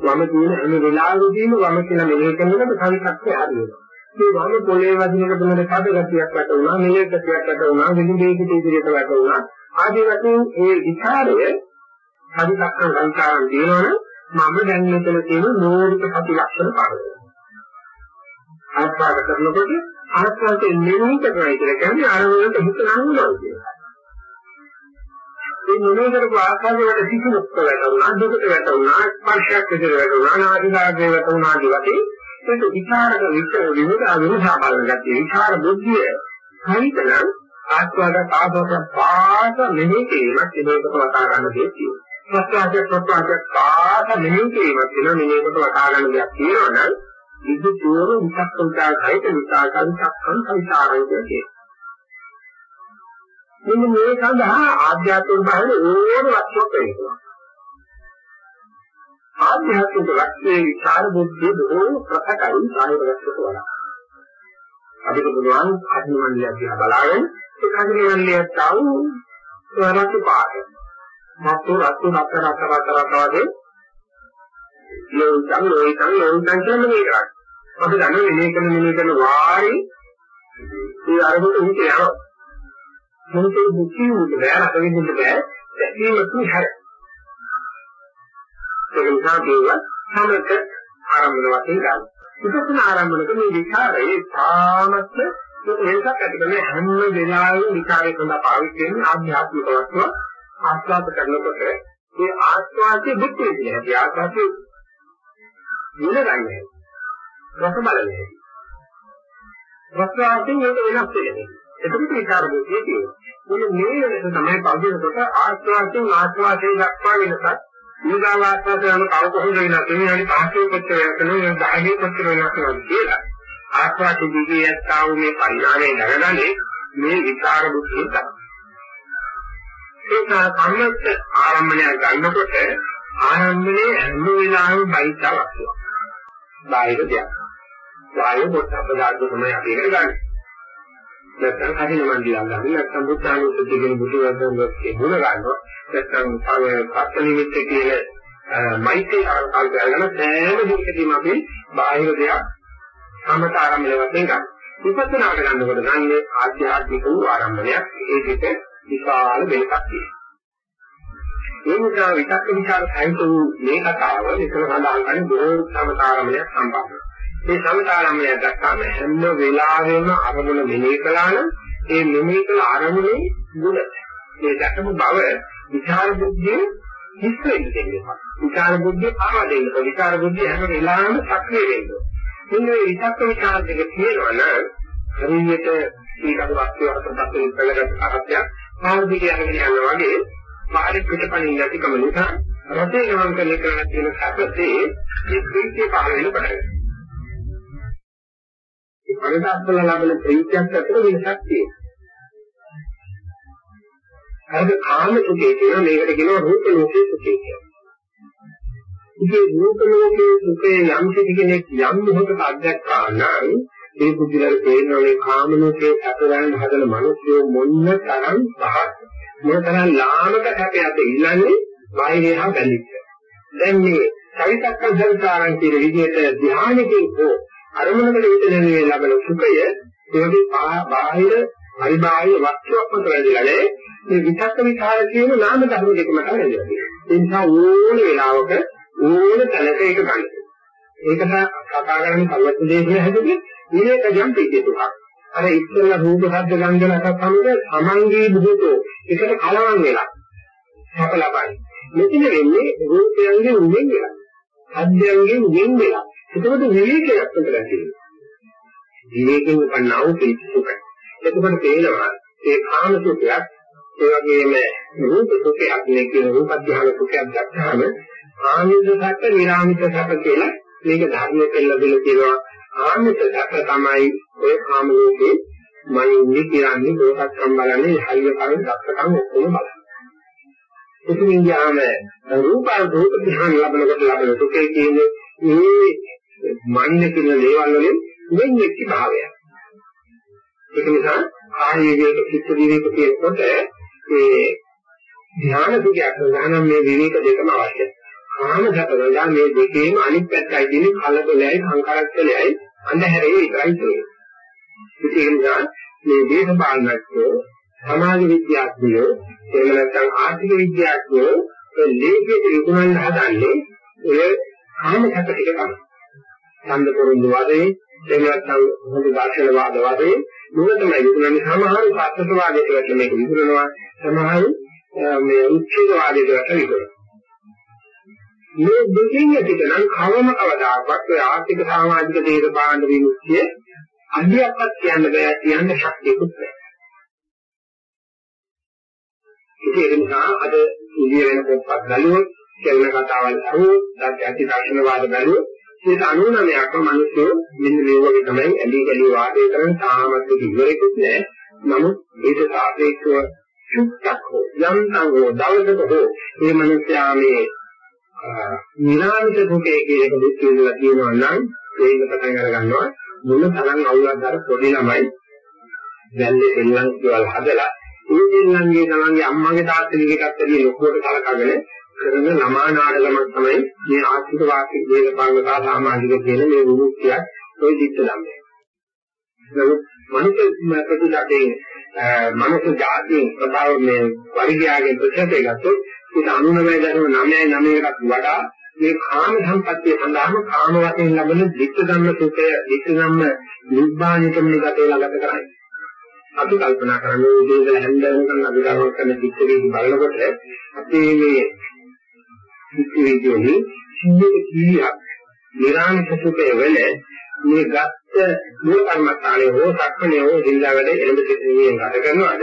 වම කියන හැම වෙලාවෙදීම වම කියලා මෙලේ කරනකොට සංකප්පය හරියනවා. මේ වම පොළේ වදිනකොට මොන කඩ ගතියක් වැටුණා, මෙලේ ගතියක් වැටුණා, විදුලේකට ඉදිරියට වැටුණා. ආදී වශයෙන් ඒ විචාරය හරිකක්ක සංකාරම් දිනවන මම දැන් මෙතන තියෙන නෝරික සති ලක්ෂණ පාඩම. ආස්වාද කරනකොට ආස්වාදයේ මෙනෙහි කරනවා කියලා කියන්නේ ආරම්භයට හිත නංගනවා කියලා. මේ මෙනෙහි කරපු ආස්වාදයට සිසුනක් වැටුණා, දුකට වැටුණා, ස්පර්ශයක් විතර වැටුණා, නාසිකාග්‍රේ වැටුණා ආදී වශයෙන් ඒක විචාරක විචාර විමුදා විමුසා බලන ගැතිය විචාර බුද්ධිය හරිතන ආස්වාද ආදෝෂ පාස මෙනෙහි කිරීමක් ඒකට වතා ගන්න දෙයක් තියෙනවා. ප්‍රත්‍යාජ ප්‍රත්‍යාජ පාස මෙනෙහි කිරීමක් වෙන මෙනෙහිකට වතා ගන්න දෙයක් තියෙනවා නම් විදුතෝර විචක්කංකා සහිත විචාකං චක්කං සංසාරය කියන්නේ. මෙන්න මේ සඳහා ආධ්‍යාත්මික භාවයේ ඕන වස්තුවක් වෙනවා. ආධ්‍යාත්මික ලක්ෂයේ විචාර බුද්ධිය බොහෝ ප්‍රකටයි සාහිත්‍ය වස්තුක වඩා. අපිට පුළුවන් අධිමණ්ඩලයක් දිහා බලාගෙන ඒ අධිමණ්ඩලයට තව ස්වරක පාඩ. මතු රතු රත රත රත රත වගේ ලෝකම් ලෝකම් ලෝකම් කියන මේක. අපි දන්නේ මෙනේ කරන මෙනේ කරන වාරි ඒ අරමුණ උන්ට යනවා. මොකද මුචි උන්ට බෑ රකෙන්න බෑ. දැකීම තුහර. ඒ නිසා දේව සමත ආරම්භන වශයෙන් ගන්න. විපස්සනා ආරම්භනක මේ විචාරයේ තාමත් ඒක වෙනසක් ඇති කරන හැම වෙලාවෙම විචාරය සඳහා පාවිච්චි වෙන ආධ්‍යාත්මික වස්තුව ආස්වාද කරනකොට ඒ ආස්වාදයේ බුද්ධ විදින හැටි ආස්වාදයේ මුලගන්නේ රස බලන්නේ. රසයෙන් ඒක වෙනස් වෙන්නේ එතකොට විචාර බුද්ධිය කියනවා මේ වෙනස තමයි පදිනකොට ආස්වාදයෙන් ආස්වාදයෙන් දක්වා වෙනසක්. ඊගාවාස්වාදයෙන් කව කොහොමද වෙනස් වෙන්නේ? අනිත් ආස්වාද පත්‍රය කරනවා 10 පත්‍රය වෙනස් වෙනවා කියලා. ආස්වාද දිගියත් ආව මේ පරිණාමය දැනගන්නේ මේ විචාර බුද්ධිය තමයි. ඒක කම්මත් ආරම්භණය ගන්නකොට ආරම්භණයේ හැම වෙලාවෙම බයිතාවක් තියෙනවා. බාහිර දෙයක්. වායු පොට්ටබ්බ ධාතු තමයි අපි ඉගෙන ගන්න. නැත්නම් කඩින මන්දිලා ගන්න නැත්නම් බුද්ධානුස්සති කියන බුදු වදනගේ ගුණ ගන්නවා. නැත්නම් තව පස්ස නිමිත්ත කියන මෛත්‍රී ආකාරය කරගෙන සෑම දෙයකදීම අපි බාහිර දෙයක් සමත ආරම්භය වශයෙන් ගන්න. විපස්සනාට ගන්නකොට ගන්නේ ආධ්‍යාත්මික වූ ආරම්භයක්. ඒකට විශාල වෙනසක් තියෙනවා. ඒ නිසා විතක්ක විචාර සහිත වූ මේ කතාව විතර සඳහන් කරන්නේ බොහෝ සමත ආරම්භයක් සම්බන්ධයි. මේ සමත ආරම්භය දැක්කම හැම වෙලාවෙම අරමුණ මෙනෙහි කළා නම් ඒ මෙනෙහි කළ අරමුණේ ගුණ මේ දැකපු බව විචාර බුද්ධිය හිස් වෙන්නේ. විචාර බුද්ධිය පාවා දෙන්න. විචාර බුද්ධිය හැම වෙලාවෙම සක්‍රිය වෙනවා. මෙන්න මේ විතක්ක විචාර දෙක තියෙනවා නම් හරියට ඊකට වස්තුව හතරක් ඉස්සලකට අහත්යක් මාර්ගික යනගෙන යනවා වගේ මාර්ග පිටපණින් නැතිකම නිසා රටේ ගමන් කරන කරන තියෙන සැපසේ මේ ප්‍රීතිය පහළ වෙන පටන් ගන්නවා. ඒ පරිසත්වල ලැබෙන ප්‍රීතියක් අතර වෙනසක් තියෙනවා. අර කාම සුඛේ කියන මේකට කියනවා රූප ලෝකයේ සුඛේ කියලා. ඉතින් රූප ලෝකයේ සුඛේ යම් කෙනෙක් යම් මොහොතක අධ්‍යක්ෂා නම් ඒ බුද්ධිලර තේරෙනවා මේ කාම ලෝකයේ සැපයන් හදන මිනිස්සු මොන්න තරම් පහත් මොන තරම් ලාමක සැපයක්ද ඉල්ලන්නේ බාහිරය හා බැඳිච්ච. දැන් මේ සවිතක්ක සංකාරන් කියන විදිහට ධ්‍යානකින් හෝ අරමුණකට විතරනේ ලැබෙන සුඛය ඒකේ බාහිර පරිබාහිර වස්තුවක් මත වැදලා නැහැ. මේ විතක්ක විචාර කියන නාම ධර්ම දෙකම තමයි. ඒ නිසා ඕන වෙලාවක ඕන තැනක ඒක ගන්න. ඒකට කතා කරන්නේ පළවෙනි දේශනේ හැදුවේ විවේකයන් පිටිතුකක්. අර ඉස්සෙල්ලා රූප ශබ්ද ගන්ධ රස සමග සමංගී බුදුතෝ ඒකට කලවම් වෙලා. සැප ලබයි. මෙතන වෙන්නේ රූපයන්ගේ උගෙන් වෙලා. ශබ්දයන්ගේ උගෙන් වෙලා. එතකොට විවේකයක් උදලා තියෙනවා. විවේකයෙන් උපන්නා වූ පිටිතුකයි. එතකොට තේනවා ඒ කාම සුඛයක් ඒ වගේම රූප සුඛයක් නේ කියන රූප ධ්‍යාන සුඛයක් දැක්කම ආමිෂ සැප විරාමිත සැප කියලා මේක ධර්මයේ පෙළබෙල කියනවා ආමිෂ සැප තමයි ඔය කාම ලෝකේ මම ඉන්නේ කියන්නේ දෝෂක්ම් බලන්නේ හයිය කරන් දක්කම් ඔක්කොම බලන්න. ඉතින් ඉන්දියාම රූපා රූප ධ්‍යාන ලැබනකොට ලැබෙන සුඛේ කියන්නේ මේ මන්නේ කියන දේවල් වලින් වෙන්නේ භාවයක්. ඒක නිසා කාය විවේක චිත්ත විවේක කියනකොට ඒ ධ්‍යාන සුඛයක් ගන්න මේ විවේක දෙකම අවශ්‍යයි. කාම සැප වලදා මේ දෙකේම අනිත් පැත්තයි තියෙන්නේ කලබලයි සංකරච්චලයි අන්ධහැරේ විතරයි තියෙන්නේ. ඒ නිසා මේ දේශපාලනඥයෝ සමාජ විද්‍යාඥයෝ එහෙම නැත්නම් ආර්ථික විද්‍යාඥයෝ මේ ලේඛිත විකුණන්න හදන්නේ ඔය කාම සැප ටික තමයි. ඡන්ද පොරොන්දු වාදේ එහෙම නැත්නම් හොඳ දාර්ශනික වාද වාදේ මොන තමයි විකුණන්නේ සමහර සාත්‍ය වාදයකට මේක විකුණනවා සමහර මේ උච්චේද වාදයකට විකුණනවා. මේ දෙකෙන් ඇතික නම් කවම කවදාකවත් ඔය ආර්ථික සමාජික දේශපාලන විමුක්තිය අධ්‍යයපත් කියන්න බෑ කියන්න ශක්තියකුත් නැහැ. ඒක නිසා අද ඉන්දිය වෙන පොත්පත් බැලුවොත් කියන කතාවල් අහුවොත් දැක්කටි දර්ශනවාද බැලුවොත් ඒක 99ක්ම මිනිස්සු මෙන්න මේ වගේ තමයි ඇලි ගලි වාදය කරන තාමත් ඉවරෙකුත් නැහැ. නමුත් ඒක සාපේක්ෂව චුට්ටක් හෝ යන්තම් හෝ දවසක හෝ මේ මිනිස්යා මේ නිරාමිත සුඛයේ කියන එක දුක් කියලා කියනවා නම් ඒක පටන් අර ගන්නවා මොන තරම් අවුලක් අර පොඩි ළමයි දැල්ලේ දෙල්ලන් කියලා හදලා ඒ දෙල්ලන්ගේ තමන්ගේ අම්මගේ තාත්තගේ එකත් ඇදී ලොකුවට කලකගෙන කරන ළමා නාඩගමක් තමයි මේ ආර්ථික වාස්තික දේශපාලන සහ සමාජික කියන මේ විමුක්තියක් ඔය දිත්ත ළමයි. නමුත් මනුෂ්‍ය ප්‍රතිපදයෙන් මනුෂ්‍ය ජාතියෙන් ප්‍රභාව මේ පරිග්‍රහයෙන් ප්‍රතිපදේ ගත්තොත් ඒක 99.99කට වඩා මේ කාම සම්පත්තිය සඳහාම කාම වශයෙන් ලැබෙන ධිට්ඨ ධම්ම සුඛය ධිට්ඨ ධම්ම නිබ්බානිකම නිගතේ ළඟට කරන්නේ. අපි කල්පනා කරන්නේ උදේ ඉඳලා හැන්ද වෙනකන් අපි කරන කරන චිත්ත වේදි බලනකොට අපේ මේ චිත්ත වේදියේ සිද්ධ කීයක් නිරාමිත සුඛය වෙල මේ ගත්ත මූල කර්මස්ථානයේ හෝ සක්මනේ හෝ දින්දා වැඩ එළඹ සිටිනේ ගත කරනවාද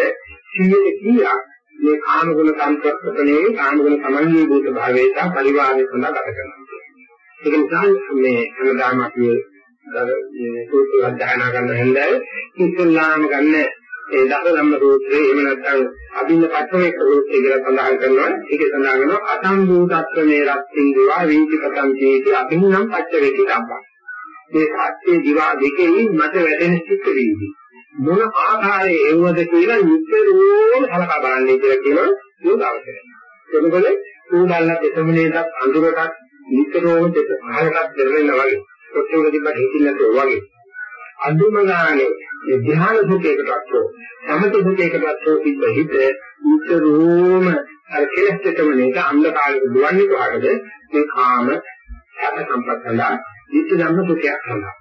සිද්ධ කීයක් මේ කාම ගුණ සංකප්පණයේ කාම ගුණ සමන්වී භූත භාවයේ සහ පරිවාරයේ සඳහා ගත කරනවා. ඒක නිසා මේ හැමදාම අපි මේ සූත්‍ර අධ්‍යයනා කරන හැන්දෑව ඉස්ලාම ගන්න ඒ දස ධම්ම සූත්‍රය එහෙම නැත්නම් අභින්න පස්සේ සූත්‍රය කියලා සඳහන් කරනවා. ඒකේ සඳහන් කරනවා අසංභූතත්වමේ රත්ත්‍ින් දිවා වීතිකතං චේති අභින්නම් පච්චවේති ධම්මා. මේ සත්‍ය දිවා දෙකෙහි මත වැටෙන සිත් වීදි. මොන ආකාරයේ එවද කියලා නිතරම සලකා බලන්නේ කියලා කියනවා යෝගාවචරය. එතකොට උදාලන දෙතමනේට අඳුරටත් නිතරම දෙක අහලටත් දෙරෙන්න වගේ කොට්ටුවල තිබ්බට හිතින්නට වගේ අඳුම ගානේ මේ ධ්‍යාන සුඛයකටත් හෝ සමථ සුඛයකටත් හෝ තිබ්බ හිත නිතරම අර කෙලස් දෙතමනේට අන්ධකාරයක දුවන්නේ කොහටද මේ කාම සැප සම්පත් සඳහා විච්ඡ ධම්ම සුඛයක් සඳහා.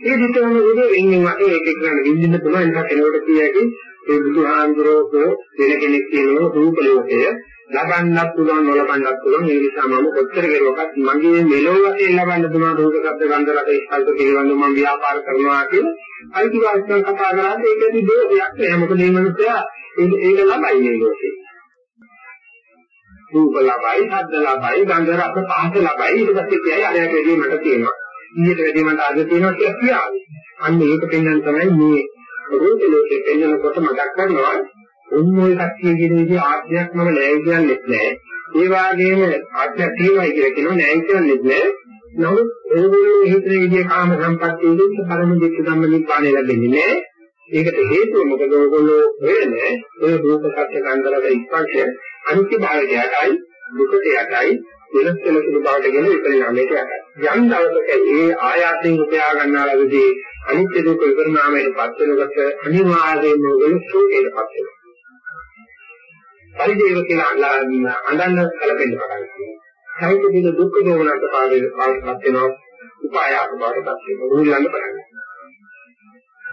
ඒ විතරම උදේ වෙනින් වගේ එක එක ගන්න විඳින්න පුළුවන්. නිසා කෙනෙකුට කියකි ඒ බුදුහාඳුරෝ වෙන කෙනෙක් කියනවා රූප ලෝකය ලබන්නත් පුළුවන් නොලබන්නත් පුළුවන්. ඒ නිසා මම කොච්චර කෙරුවක්වත් මගේ මෙලොව වශයෙන් ලබන්න පුළුවන් රූප ශබ්ද ගන්ධ රස ස්පර්ශ පිළිබඳව මම ව්‍යාපාර කරනවා කියන අයිතිවාසිකම් කතා කරාට ඒකදී දෝෂයක් නෑ. මොකද මේ මිනිස්සයා ඒක ලබයි මේ ලෝකේ. රූප ලබයි ශබ්ද ලබයි ගන්ධ රස පහස ලබයි ඊට පස්සේ කියයි අරයට වැඩි මට තියෙනවා ඊට වැඩි මට අද තියෙනවා කියලා කියාවේ. අන්න ඒක පෙන්වන්න තමයි මේ රූප ලෝකේ පෙන්වනකොට මතක් කරනවා උන්මෝය කට්ටිය කියන විදිහ ආත්මයක් මම නෑ කියන්නේ නැහැ. ඒ වගේම ආත්මයක් තියෙනවායි කියලා කියනවා නෑ කියන්නේ නැහැ. නමුත් ඒගොල්ලෝ හිතන විදිහ කාම සම්පත්තියෙන් පරම දෙක ධම්ම නිපාණය ලැබෙන්නේ නැහැ. ඒකට හේතුව මොකද ඕගොල්ලෝ වෙන්නේ ඔය රූප සත්‍ය කන්දරක ස්පර්ශය අනිත්‍ය භාවයටයි දුකට යටයි වෙනස් වෙන සුළු බවට ගෙන විපරිණාමයට යටයි. යම් දවසක ඒ ආයාසයෙන් උපයා ගන්නා ලදී අනිත්‍ය දුක විපරිණාමයට පත් වෙනකොට අනිවාර්යයෙන්ම ඔයගොල්ලෝ ශෝකයටපත් වෙනවා. පරිදේව කියලා අඳන්න කලපෙන්න පටන් ගන්නවා. සාහිත්‍ය දින දුක් දෝමනට පාදේ පාඩපත් වෙනවා. උපායක බවටපත් වෙනවා. උරුලන්න පටන් ගන්නවා.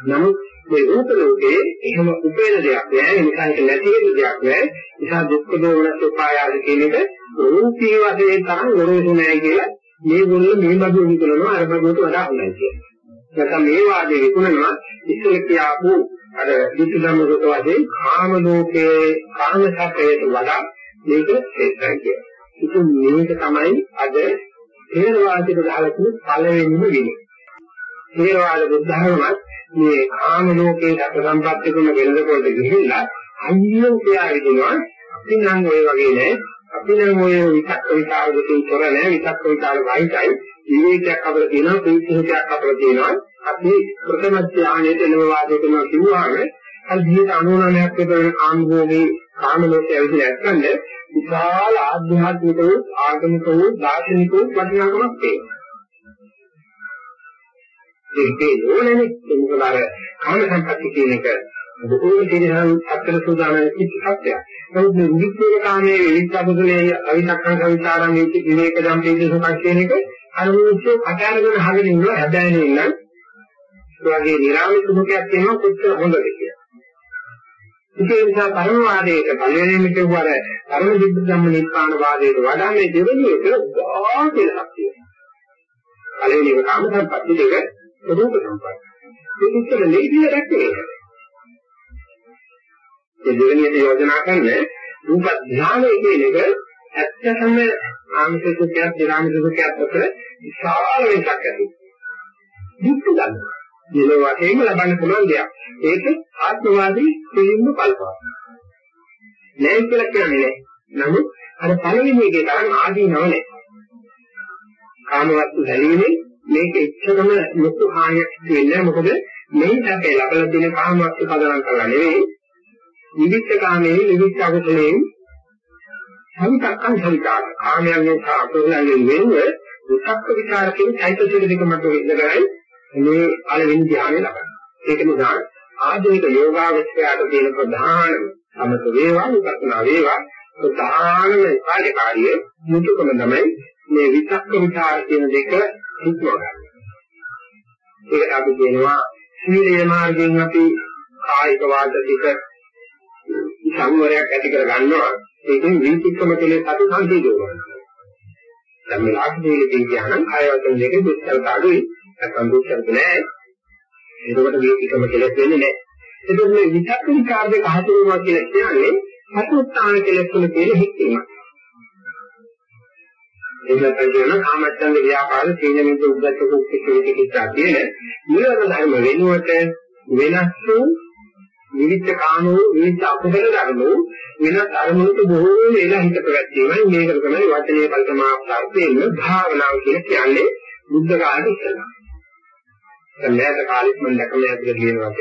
නමුත් මේ රූප ලෝකේ එහෙම උපේන දෙයක් නෑ. ඒ නිසා ඒක නැති වෙන දෙයක් නෑ. නිසා දුක් දෝමනට උපායාද කියන එක රූපී වශයෙන් තරම් ගොරෝසු නෑ කියලා මේ ගොල්ල මේ බඩු විකුණනවා අර බඩුවට වඩා හොඳයි කියලා. නැත්නම් මේ වාදේ විකුණනවා ඉස්සෙල් කියාපු අර විසුද්ධම කොට වශයෙන් කාම ලෝකයේ කාම සැපයට වඩා මේක ශ්‍රේෂ්ඨයි කියලා. ඉතින් මේක තමයි අද තේරවාදයට දාලා තියෙන පළවෙනිම විනය. තේරවාද බුද්ධහමත් මේ කාම ලෝකයේ සැප සම්පත් කරන වෙලදකොට ගිහිල්ලා අයියෝ කියලා හිතනවා අපි නම් ඔය වගේ නෑ. අපි නම් ඔය විචක්ක විචාර දෙකේ තොර නෑ. විචක්ක විචාර වයිටයි විවේකයක් අපිට තියෙනවා ප්‍රීතියක් අපිට තියෙනවා. අපි ප්‍රථම ඥානයේ එනව වාදේ කරනවා කිව්වහම අර 99ක් විතර කාම භෝගී කාම ලෝකයේ ඇවිල්ලා නැත්නම් විශාල ආධ්‍යාත්මික වූ ආගමික වූ දාර්ශනික වූ වටිනාකමක් තියෙනවා. ඒකේ නෝනේ මොකද අර කාම සම්පatti කියන එක බොහෝ දෙනෙහන් අත්තර සූදානම් ඉස්සක්ය. නමුත් මේ විවිධ කාමයේ විවිධ අකුසලයේ අවිතක්කං කවිතාරං විවේක දම්පේද සුඛ කියන එක අර මිනිස්සු අචාරගෙන හගෙන ඉන්නවා හැබැයි නෙන්න ඒ වගේ නිරාමිත සුඛයක් තියෙනවා කොච්චර හොඳද කියලා. ඒ නිසා පරමවාදයේ පළවෙනිම කියුවාර පරම දිබ්බ ධම්ම නිපාන වාදයේ වඩා මේ දෙවෙනි එක ගොඩාක් වෙනසක් තියෙනවා. පළවෙනි එක කාම සම්පatti දෙක රූප සම්පatti. මේක උත්තර ලේසිය රැකේ. ඒ දෙවෙනියට යෝජනා කරන්නේ රූප ධානය කියන එක ඇත්තටම ආමිෂ සුඛයක්, දිනාමිෂ සුඛයක් අතර විශාල වෙනසක් ඇති. දුක් ගන්නවා. දින වශයෙන්ම ලබන්න පුළුවන් දෙයක්. ඒක ආත්මවාදී දෙයින්ම කල්පනා. නෑ කියලා කියන්නේ නෑ. නමුත් අර පළවෙනි එකේ තරම් ආදීනව නෑ. කාමවත්තු දැලීමේ මේක එච්චරම ලොකු හානියක් වෙන්නේ මොකද මේ සැපේ ලබලා දෙන කාමවත්තු පදනම් කරලා නෙවෙයි. නිවිච්ච කාමයේ නිවිච්ච අකුසලයෙන් සමිතක්කන් සමිතාර කාමයන්ගේ අකුසලයෙන් වෙනව උත්ක්ක විචාර කියන චෛතසික දෙක මත ඉඳලායි මේ පළවෙනි ධ්‍යානෙ ලබන්නේ. ඒක නිසා ආධුනික යෝගාවචරයට තියෙන ප්‍රධානම සමත වේවා විපස්සනා වේවා. ප්‍රධානම කාර්යකාරිය මුතුකම තමයි මේ විතක්ක විචාර කියන දෙක හිතව ගන්න. ඒක අපි කියනවා සීලේ මාර්ගයෙන් අපි කායික වාචික සංවරයක් ඇති කර ගන්නවා ඒකෙන් විචිත්තම කෙලෙස් අතු සංකේතය දැන් මේ ආත්මීයදී කියනනම් කායවතුන් දෙක දුක්ඛ කාඩුයි නැත්නම් දුක්ඛ නෑ ඒකට විචිත්තම කෙලෙස් වෙන්නේ නෑ එතකොට මේ විචක්ක විචාර දෙක හසුරුවනවා කියලා කියන්නේ සතුත්තාන කෙලෙස් වල තියෙන හික්කීමක් එහෙම කියන කාමච්ඡන්ද ව්‍යාපාද සීල මිද්ද උද්දච්ච කුක්ක විචිකිච්ඡා කියන නිරෝධ ධර්ම වෙනුවට වෙනස් වූ විවිධ කාමෝ විවිධ අකුසල ධර්ම වෙනස් අරමුණට බොහෝ වෙලා හිත පැවැත්වීමයි මේක තමයි වචනේ කල්පනාර්ථයෙන් භාවනාව කියලා කියන්නේ බුද්ධ කාලේ ඉස්සලා. දැන් මේක කාලෙත් මම දැකලා ඇතුළේ කියනවාට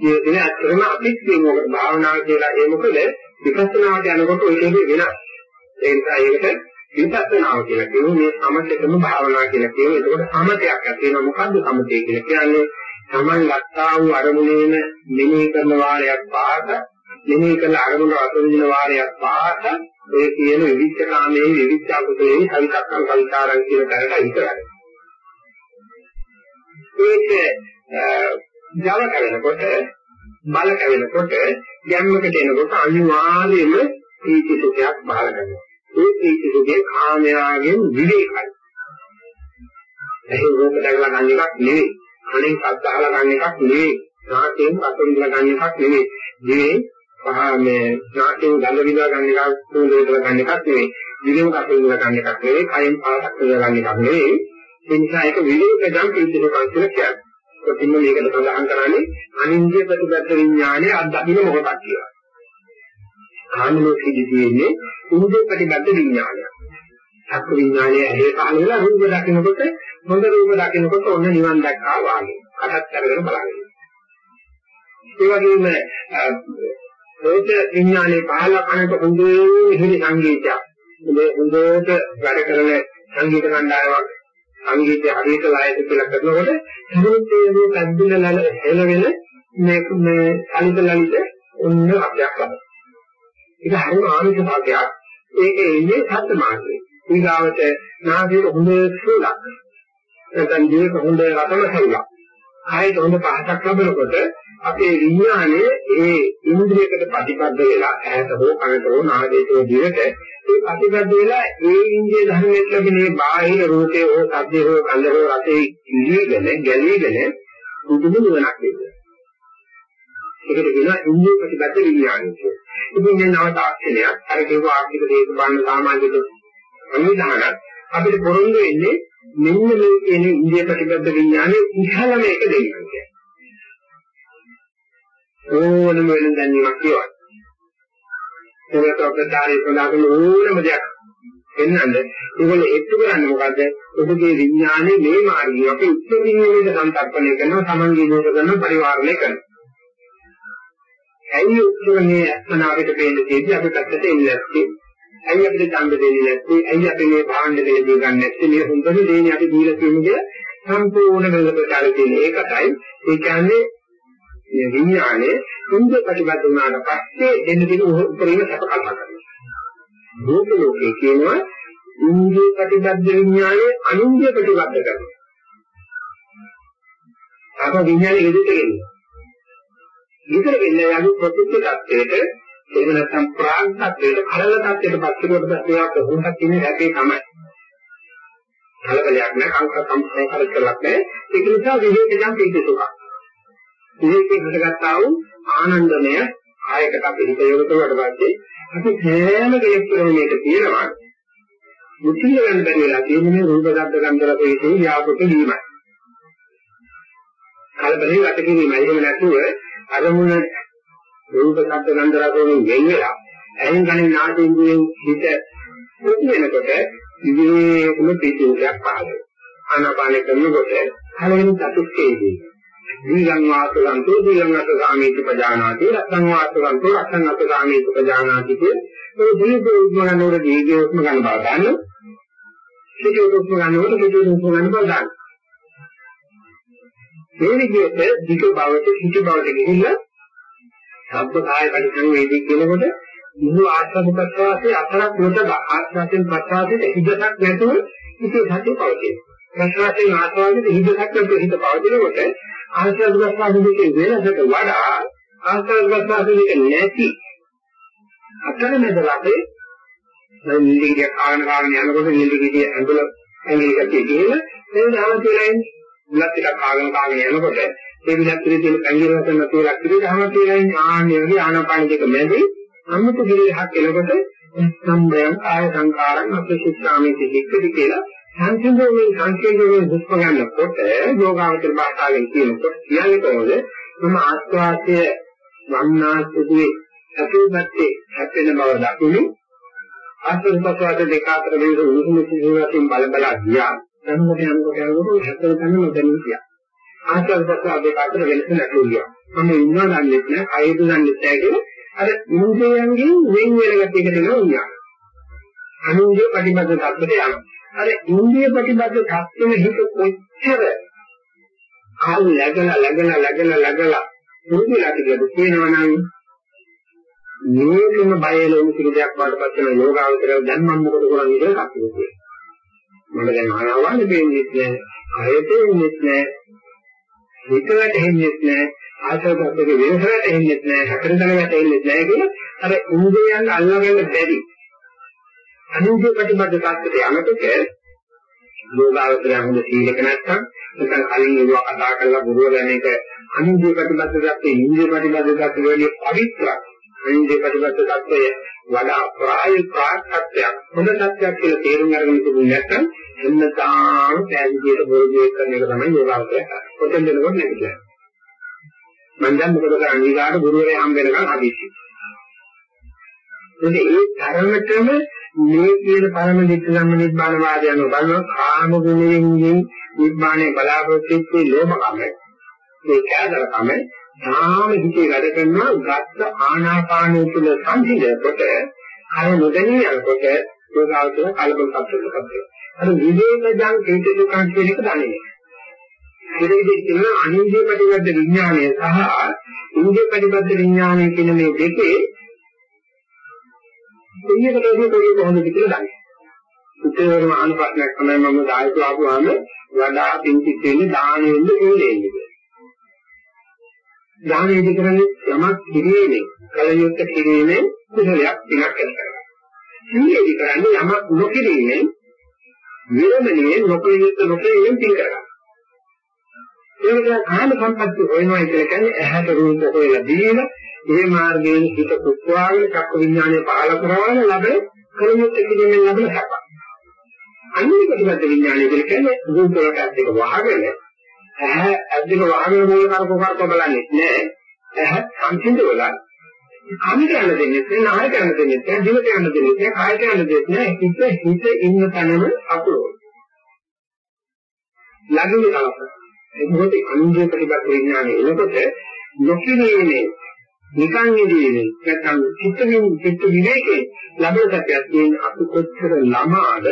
මේ දින අත්‍තරම අපිත් මේක භාවනාව කියලා ඒ මොකද විපස්සනාවට යනකොට ඔය දෙකේ වෙනස්. ඒ නිසා ඒකට විපස්සනාව කියලා කියනවා මේ සමථකම භාවනා කියලා කියනවා. ඒකට සමතයක් ඇති වෙනවා. මොකද්ද සමතය කියලා කියන්නේ? Taman ගත්තා වූ අරමුණේම මෙනෙහි කරන වාරයක් පාස මෙනෙහි කරන අරමුණ අතුරුදින වාරයක් පාස ඒ කියන විවිච්ඡ කාමයේ විවිච්ඡ අකුසලයේ හරිතක්කම් කල්කාරම් කියන තැනට විතරයි. ඒක ජල කැවෙනකොට බල කැවෙනකොට ගැම්මකට එනකොට අනිවාර්යයෙන්ම ප්‍රීති සුඛයක් බහල කරනවා. ඒ ප්‍රීති සුඛේ කාමයාගෙන් විවේකයි. එහෙන් රූප දැකලා ගන්න එකක් නෙවෙයි. කණෙන් ශබ්ද අහලා ගන්න එකක් නෙවෙයි. නාසයෙන් රස විඳලා ගන්න එකක් නෙවෙයි. දිවේ පහ මේ නාසයෙන් ගඳ විඳලා ගන්න එකක් සුවඳ විඳලා ගන්න එකක් නෙවෙයි. දිවෙන් රස විඳලා ගන්න එකක් නෙවෙයි. කයෙන් පාසක් විඳලා ගන්න එකක් නෙවෙයි. ඒ නිසා ඒක විවේකජම් ප්‍රීතිසුඛං කියලා කියන්නේ. කොටින්ම මේකට සඳහන් කරන්නේ අනින්ද්‍ය ප්‍රතිබද්ධ විඥානයේ අත්දකින්න මොකක්ද කියලා. කාමලෝකෙදී තියෙන්නේ ඉන්ද්‍රිය ප්‍රතිබද්ධ විඥානය. සත්ත්ව විඥානයේ ඇහි පහළ වෙලා රූප දකිනකොට හොඳ රූප දකිනකොට ඔන්න නිවන් දැක්කා වාගේ. කටත් අරගෙන බලන්නේ. ඒ වගේම රෝච විඥානයේ පහළ කනට හොඳේ හිලි සංගීතයක්. මේ හොඳට වැඩ කරන සංගීත කණ්ඩායමක් සංගීතය හරියට ලයද කියලා කරනකොට සමුද්‍රයේ පැද්දෙන ලල එළවෙන මේ මේ අනිත ලලිත ඔන්න අපයක් ලබනවා. ඒක හරිම ආනික භාගයක්. ඒකේ ඉන්නේ සත්‍ය මාර්ගය. ඊගාවට නාසයේ හොඳ සුලක්. නැත්නම් ජීවිත හොඳ රතන සුලක්. ආයෙත් හොඳ පහසක් ලැබෙනකොට අපේ විඥානයේ ඒ ඉන්ද්‍රියකට ප්‍රතිපද වෙලා ඈත හෝ කනට හෝ නාසයට හෝ දිවට ඒ ප්‍රතිපද වෙලා ඒ ඉන්ද්‍රිය ධර්මයට ලැබෙන මේ බාහිර රූපේ හෝ ශබ්දේ හෝ ගන්ධ හෝ රසේ ඉඳීගෙන ගැලීගෙන පුදුම නිවනක් වෙනවා. ඒකට කියනවා ඉන්ද්‍රිය ප්‍රතිපද විඥානය කියලා. ඉතින් මේ නව තාක්ෂණයක් අර කියපු ආර්ථික දේශපාලන සමාජික සංවිධානයක් අපිට පොරොන්දු වෙන්නේ මෙන්න මේ කියන ඉන්ද්‍රිය ප්‍රතිබද්ධ විඥානේ ඉහළම එක දෙන්නම් කියන්නේ. ඕනම වෙන දැනීමක් කියවන්න. ඒකට අපදාරේ සඳහන් ඕනම දෙයක් එන්නඳ ඒගොල්ලෝ ඒත්තු කරන්නේ මොකද්ද? ඔබගේ විඥානේ මේ මාර්ගය අපි උත්තර විඥානයේ සම්පර්කණය කරනවා, සමන්ගේ දෝෂ කරනවා, පරිවාරණය කරනවා. ඇයි උත්තරනේ අස්මනාවට පේන්නේ දෙවි අපි පැත්තට එන්නේ නැත්තේ? ඇයි අපිට ඡන්ද දෙන්නේ නැත්තේ? ඇයි අපි මේ භාණ්ඩ දෙලේ දී ගන්න නැත්තේ? මේ හොඳම දේනේ අපි දීලා තියෙන්නේ සම්පූර්ණ වෙල ප්‍රකාර තියෙන ඒකටයි. ඒ කියන්නේ මේ විඥානේ කුංජ ප්‍රතිබද්ධ වුණාට පස්සේ දෙන්න දෙන උපරිම සැප කල්පනා කරනවා. රූප ලෝකේ කියනවා ඉන්ද්‍රිය ප්‍රතිබද්ධ විඥානේ අනින්ද්‍රිය ප්‍රතිබද්ධ කරනවා. අප විඥානේ එදිට ගෙනියනවා. විතර වෙන්නේ යනු ප්‍රතිත්‍ය tattete එහෙම නැත්නම් ප්‍රාණ tattete කලල tattete පස්සේ කොට පස්සේ කොහොමද කියන්නේ හැටේ තමයි. කලබලයක් නැහැ අංක සම්පූර්ණ කරලක් නැහැ. ඒක නිසා විවේකයන් පිළිතුරක්. විවේකයෙන් හටගත්තා වූ ආනන්දමය ආයකට අපි හිත යොමු කරුවාට පස්සේ අපි හැම කෙනෙක් තුළම මේක තියෙනවා. මුත්‍තිය වෙන බැරි වෙලා තියෙන්නේ රූප ශබ්ද ගන්ධ රස හේතු ව්‍යාපෘත වීමයි. කලබලේ වට කිරීමයි. එහෙම නැතුව අරමුණ රූප ශබ්ද ගන්ධ රස වලින් වෙන් වෙලා ඇහෙන් කනින් නාසයෙන් හිත මුතු වෙනකොට විවේකම පිටුයක් පහළ ආනාපාන කරනකොට පළවෙනි චතුස්කේදී දීගං වාසලන්තෝ දීගං අත සාමීති පජානාති රත්ං වාසලන්තෝ රත්ං අත සාමීති පජානාති කිය මේ දීග උස්ම ගන්නකොට දීග උස්ම ගන්න බව ගන්න පිටු උස්ම ගන්නකොට පිටු උස්ම ගන්න බව ගන්න මේ විදිහට දිග බවට පිටු බවට ගිහිල්ලා සබ්බ කාය පරිසංවේදී කියනකොට මුළු ආත්ම ප්‍රත්‍යාසයේ අතරක් කොට ආත්මයෙන් ප්‍රත්‍යාසයේ හිදසක් නැතුව ඉතින් සත්‍ය පවතින. ප්‍රත්‍යාසයෙන් ආත්මයෙන් හිදසක් නැතුව හිත පවතිනකොට ආශ්‍රද ප්‍රත්‍යාස දෙකේ වෙනසට වඩා ආස්වාද ප්‍රසආස දෙක නැති අතරමැද රටේ දැන් නිලිගිය කාගෙන කාගෙන යනකොට නිලිගිය ඇඟල ඇඟිලි කතිය ගිහලා ඒ දාන කියලා ඉන්නේ. බුලත් ටිකක් කාගෙන කාගෙන යනකොට ඒ විලත් පිළි තියෙන ඇඟිලි වලට නැතුව ලක්තිරි දහම කියලා ඉන්නේ. ආන්නේ වගේ ආනාපාන දෙක මැදි අමුතු පිළිහක් එනකොට සම්බයං ආය සංකාරං අපිසිතාමේ දෙකෙදි කියලා සංකේතයේ සංකේතයේ දුක්ඛ ගන්නකොට යෝගාවචර භාෂාවෙන් කියනකොට කියන්නේ කොහොමද? මම ආස්වාදය වන්නාසුදුවේ අපේපත්තේ හැපෙන බව දකිනු ආස්වාද දෙක අතර වෙන උණුසුම සිදුවීම් බල බල ගියා. යනකොට යනකොට යනකොට හැපෙන තැන නොදැනී ගියා. ආස්වාද දෙක අතර වෙනස නැතුව ගියා. මම ඉන්නවා දන්නේ නැහැ. කයද දන්නේ නැහැ කියලා. අර ඉන්ද්‍රයන්ගෙන් වෙන් වෙන ගැටයකට නෝනියා අනුන්ගේ ප්‍රතිබද්ධ තත්ත්වයට යනවා අර ඉන්ද්‍රිය ප්‍රතිබද්ධ තත්ත්වෙම හිත කොච්චර කල් läගලා läගලා läගලා läගලා පුරුදුලා කියද කියනවනම් මේකම බයල උතුරු දෙයක් වඩපත් වෙන යෝගාවචරය දැන් මම මොකද කරන්නේ කියලා කපුවේ. මම දැන් ආයවන්නේ දෙන්නේ නැහැ. ආයතෙන්නේ නැහැ. හිතවට එන්නේ නැහැ. ආශාවකගේ වෙනසකට එන්නේ නැහැ. හතරදැනකට එන්නේ නැහැ කියලා අර ඉන්ද්‍රියයන් අල්ලගන්න බැරි. අනුභව ප්‍රතිබද්ධ තාක්ෂයට යනකොට යෝගාවචරය හොඳ සීලක නැත්නම් නැත්නම් කලින් ඒවා කතා කරලා බුදුරජාණන් එක අනුභව ප්‍රතිබද්ධ තාක්ෂයේ ඉන්ද්‍රිය ප්‍රතිබද්ධ තාක්ෂය වලින් පවිත්‍රා අනින්දේ ප්‍රතිපත්ත தත්වය වඩා ප්‍රායෝගික තත්ත්වයක් හොඳ තත්ත්වයක් කියලා තේරුම් අරගෙන තිබුණ නැත්නම් එන්නතාම පැහැදිලියට බොරුදේ කරන එක තමයි යෝගාවචරය කරන්නේ. කොතෙන් දෙනකොට නැතිද? මම දැන් මොකද කරන්නේ? ඊගාට ගුරුවරයා හම් වෙනකන් හදිස්සි. එතකොට ඒ තරමටම මේ කියන පරම දිට්ඨ ධම්ම නිබ්බාන වාදය අනුව බලන කාම ගුණයෙන් නිබ්බානේ බලාපොරොත්තු වෙච්ච ලෝභකම මේ කෑදරකම තාම හිතේ වැඩ කරනවා ගත්ත ආනාපානය තුළ සංසිඳනකොට අර නොදැනී යනකොට යෝගාවචර කලබල තත්ත්වයකට පත් අර විවේකයන් හේතු දුකන් කියන එක දන්නේ නැහැ. ඒ විදිහට කියන අනින්ද්‍රිය ප්‍රතිබද්ධ විඥානය සහ ඉන්ද්‍රිය ප්‍රතිබද්ධ විඥානය කියන මේ දෙකේ දෙයකට දෙක කොහොමද කියලා දන්නේ. උත්තරම අනුපස්නක් තමයි මම දායක ආපුවාම වඩා පිංචිත් වෙන්නේ දානෙන්න ඕනේ. ඥානයේදී කරන්නේ යමක් කිරීමේ කලියුත් කිරීමේ කුසලයක් ටිකක් කරනවා. සීලේදී කරන්නේ යමක් නොකිරීමේ විරමණයේ නොකලියුත් නොකිරීමෙන් පින් කරනවා. ඒක කාම සම්පත්‍ය හොයනවා කියලා කියන්නේ ඇහැට රූප හොයලා දීලා මේ මාර්ගයෙන් හිත කුත්වාගෙන චක්ක විඥානය පහල කරවන ලබන කලියුත් කිරීමෙන් ලබන සප. අනිත් ප්‍රතිපද විඥානය කියන්නේ රූප වලට අද්දක වහගෙන ඇහැ ඇද්දක වහගෙන මූල කරකෝ කරකෝ බලන්නේ නෑ. ඇහැ සංසිඳවල කන් කියන්න දෙන්නේ නැහැ, නාය කියන්න දෙන්නේ නැහැ, දිව කියන්න දෙන්නේ නැහැ, කාය කියන්න දෙන්නේ නැහැ. හිත හිත ඉන්න තැනම අකුරවල. ළඟින් කලක. ඒකෝටි අනුන්ගේ ප්‍රතිපද විඥානය එනකොට නොකිරීමේ නිකන් ඉදීමේ නැත්නම් චිත්ත චිත්ත විවේකේ ලැබෙන සත්‍යයක් කියන අතු කොච්චර ළමාද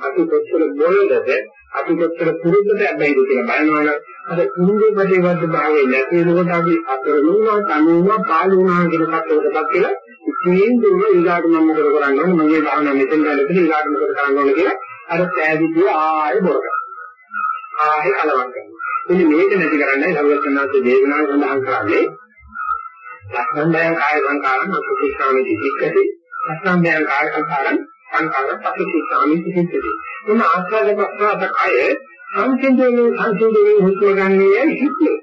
අතු කොච්චර බොළඳද අපි කොච්චර පුරුද්දට ඇබ්බැහිද කියලා බලනවනම් අර කුරුගේ ප්‍රතිවද්ද භාවයේ නැති වෙනකොට අපි අතරුණා තනුණා පාළුණා කියන කතාවකටත් කියලා ඉතින් දුන්න ඊගාට මම මොකද කරන්නේ මගේ භාවනාව මෙතෙන් දැලෙන්න ඊගාට මොකද කරන්න ඕන කියලා අර පෑදිතිය ආයෙ බොර කරනවා. ආයෙ කලවම් කරනවා. ඉතින් මේක නැති කරන්නයි සර්වඥාන්සේ දේශනාව සඳහන් කරන්නේ. ලක්ෂණයන් කාය සංකාරණ අසුචිකාමී දික්කති ලක්ෂණයන් කාය සංකාරණ සංකාර පටිච්චසමුප්පාද සිද්ධිය. මොන ආස්වාද ප්‍රසආද කය සංසිඳුනේ සංසිඳුනේ හුස්ම ගන්නේ හිතේ.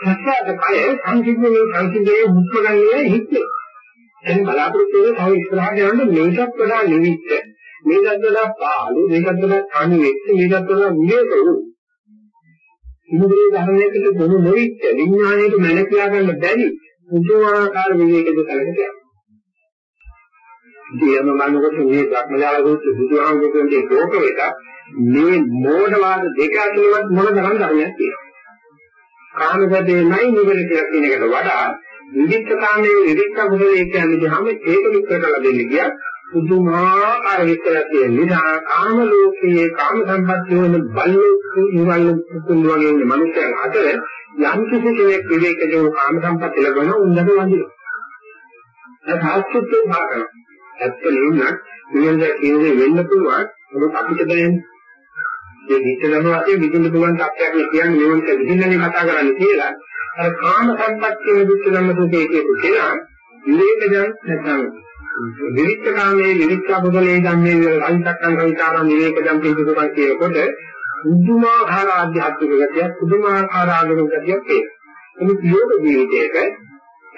ප්‍රසආද කය සංසිඳුනේ සංසිඳුනේ හුස්ම ගන්නේ හිතේ. දැන් බලාපොරොත්තු වෙන තව ඉස්සරහට යන්න මේකත් වඩා නිවිච්ච මේකත් වඩා පාළු මේකත් වඩා අනිවෙච්ච මේකත් වඩා විවේක වූ ඉන්ද්‍රිය ධර්මයකට ගොනු නොවිච්ච විඥාණයට මැනකියා ගන්න බැරි පුදුමාකාර විවේකද කලකට ඉතින් එම මනකොට මේ ධර්මජාල සූත්‍ර බුදුහාමුදුරන්ගේ ශ්ලෝක එක මේ මෝඩවාද දෙක අතරවත් මොන තරම් ධර්මයක් තියෙනවා. කාමසදේමයි නිවන කියලා කියන එකට වඩා විවිධ කාමයේ විවිධ කුසලයේ කියන්නේ හැම ඒක විස්තර කරලා දෙන්න ගියා. පුදුමාකාර විස්තරයක් තියෙන නිසා කාම ලෝකයේ කාම සම්පත්තිය වෙන බල්ලෝ නිවල් පුතුන් වගේ ඉන්න මිනිස්යන් අතර යම් කිසි කෙනෙක් විවේකජව කාම සම්පත්තිය ලැබෙන උන්දට වඳිනවා. ඒ සාස්ත්‍විකේ භාගන. ඇත්ත නෙවෙයි නිවන කියන්නේ වෙන්න පුළුවන් මොකද අපිට දැනෙන්නේ මේ විතරම වශයෙන් විඳින්න පුළුවන් තත්ත්වයක් කියන්නේ නිවනට විඳින්නනේ කතා කරන්නේ කියලා අර කාම සම්පත්තියේ දුක්ඛ ධම්ම සුඛයේ කියපු කෙනා විවේකජන නැත්නම් විවිච්ඡ කාමයේ විවිච්ඡ බුදලේ ධම්මේ අන්තක්කං විචාරං විවේකජන පිළිදුකම් කියනකොට පුදුමාකාර ආධ්‍යාත්මික ගතියක් පුදුමාකාර ආගමික ගතියක් තියෙනවා. මේ යෝග ජීවිතයක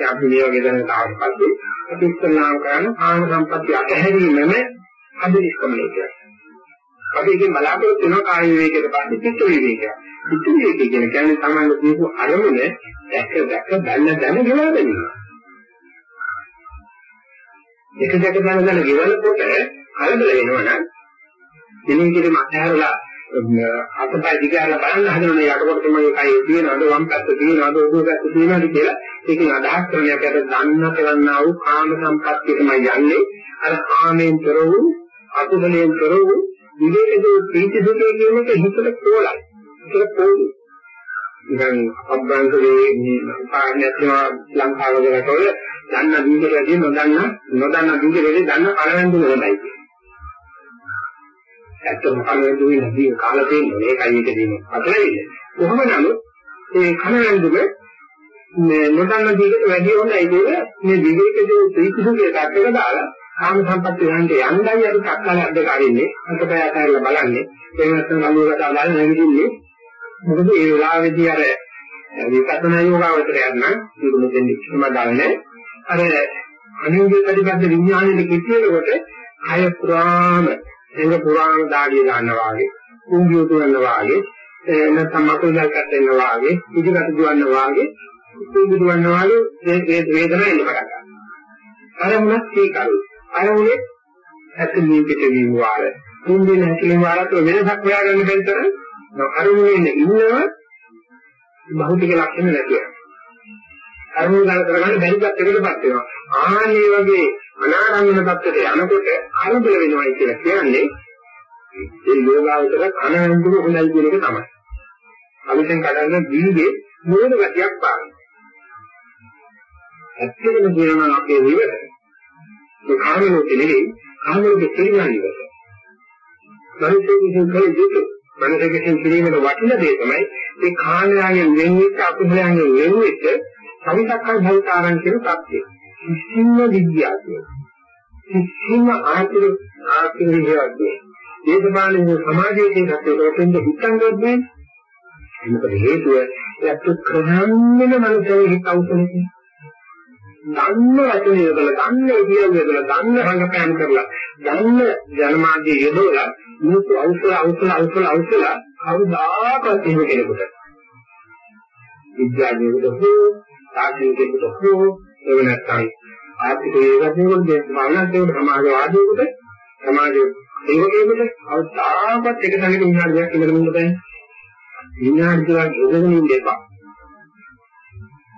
අපි මේ වගේ දැනට ආවට පස්සේ අපි ඉස්සල්ලාම කරන කාම සම්පත්තිය අතහැරීමම අදිරික්කමනේ කියන්නේ. අපි එකෙන් බලාපොරොත්තු වෙනවා කාය විවේකයට පස්සේ චිත්ත විවේකය. චිත්ත විවේකය කියන කියන්නේ තමයි දීපු අරමුණ දැක දැක දැන දැන ගෙවා ගැනීම. එක දැක දැන දැන ගෙවනකොට කලබල වෙනවනම් දිනින් කිරීම අතහැරලා අතපය දිගාලා බලන්න හදන යටකොට තමයි කයි තියෙනවද වම් පැත්ත තියෙනවද උඩු පැත්ත තියෙනවද කියලා ඒකෙන් අදහස් කරන යකට දන්න කරන්නා වූ කාම සම්පත්තිය තමයි යන්නේ. අර කාමයෙන් තොර වූ අකුසලයෙන් තොර වූ විවේකයේ ප්‍රීති සුඛයේ කියන එක හිතට කොලයි ඒක පොදු ඉතින් අබ්බන්තරේ මේ පාණ්‍යත්ව ලංකාව වලට දන්න දීකේදී නොදන්න නොදන්න දීකේදී දන්න කලවැන්දු හොඳයි ඇත්තම කලවැන්දු වෙනදී කාලා තියෙන්නේ. මේකයි එකදීම අතලෙන්නේ කොහොම නමුත් ඒ කලවැන්දුම මේ නොදන්න දීකට වැඩි හොඳයි නේද මේ විවේකයේ ප්‍රීති සුඛයේ පැත්තක දාලා කාම සම්පත්තිය යන්නේ යන්නයි අපි කක්කලක් දෙක අරින්නේ අතපය අතහැරලා බලන්නේ. ඒ නැත්නම් අලුවකට අදාළ නැගිටින්නේ මොකද ඒ වෙලාවේදී අර විපස්සනා යෝගාවචරයක් නම් ඒක මෙතෙන් ඉක්ම ගන්නනේ අර අනියෝගී ප්‍රතිපද විඥානයේ කිච්චේකට කය පුරාම එංග පුරාම දාඩිය ගන්නවා වගේ කුඹිය තුනනවා වගේ නැත්නම් මකුලල් කැටෙන්න වාගේ ඉදිකට දුවන්න වාගේ කුඹිය දුවන්න වාගේ මේ වේදනාව එන්න පටන් ගන්නවා අර මොනක් ඒකරු අර උනේ ඇතුළේ පිටවීම වාර කුඹිය නැතිවීම වාරත් වෙනසක් හොයාගන්න බැරි තරම් අරමුණේ ඉන්නව භෞතික ලක්ෂණ නැතිව. අරමුණ ගන්න කරගන්න බැරි පැත්තකටපත් වෙනවා. ආන්නේ වගේ අනාරම්භන පැත්තට යනකොට අරුබල වෙනවයි කියලා කියන්නේ ඒ යෝගාවතර අනන්තව හොඳයි කියන එක තමයි. අලුතෙන් කඩන්න දීගේ මොන ගතියක් පාන. ඇත්තටම කියනවා අපේ විවර ඒ කාමලෝක නෙවෙයි කාමලෝක පිළිගන්න ඉවර. මනුෂ්‍ය විසින් කළ යුතු මනසකින් කිරීමේ වටින දේ තමයි මේ කාණයාගෙන් වෙන්වෙච්ච අකුසලයන්ගෙන් වෙන්වෙච්ච සවිතක්කල් භවිතාරං කියන தත්ත්වය. කිසිම විද්‍යාවක් කිසිම ආර්ථික ආර්ථික විද්‍යාවක් දේශපාලන සමාජයේ තියෙන තත්ත්වයකට හිතන්නේ නැහැ. මොකද හේතුව යත් ක්‍රමයෙන්ම මනසේ හිත අවසනයි. දන්න වචනේ යොදලා දන්න ඉදිරිය යොදලා දන්න රංගපෑම් කරලා දන්න ජනමාධ්‍ය යොදවලා මේක අවසල අවසල අවසල අවසල කවදාකවත් එහෙම කෙනෙකුට විද්‍යාඥයෙකුට හෝ තාක්ෂණිකයෙකුට හෝ එව නැත්නම් ආර්ථික වේගකෙකුට දේශපාලනඥයෙකුට සමාජවාදීයෙකුට සමාජ සේවකයෙකුට අවදාකවත් එක තැනක විනාඩියක් ඉඳගෙන ඉන්න බෑ. විනාඩි දෙකක් යොදගෙන ඉන්න එපා.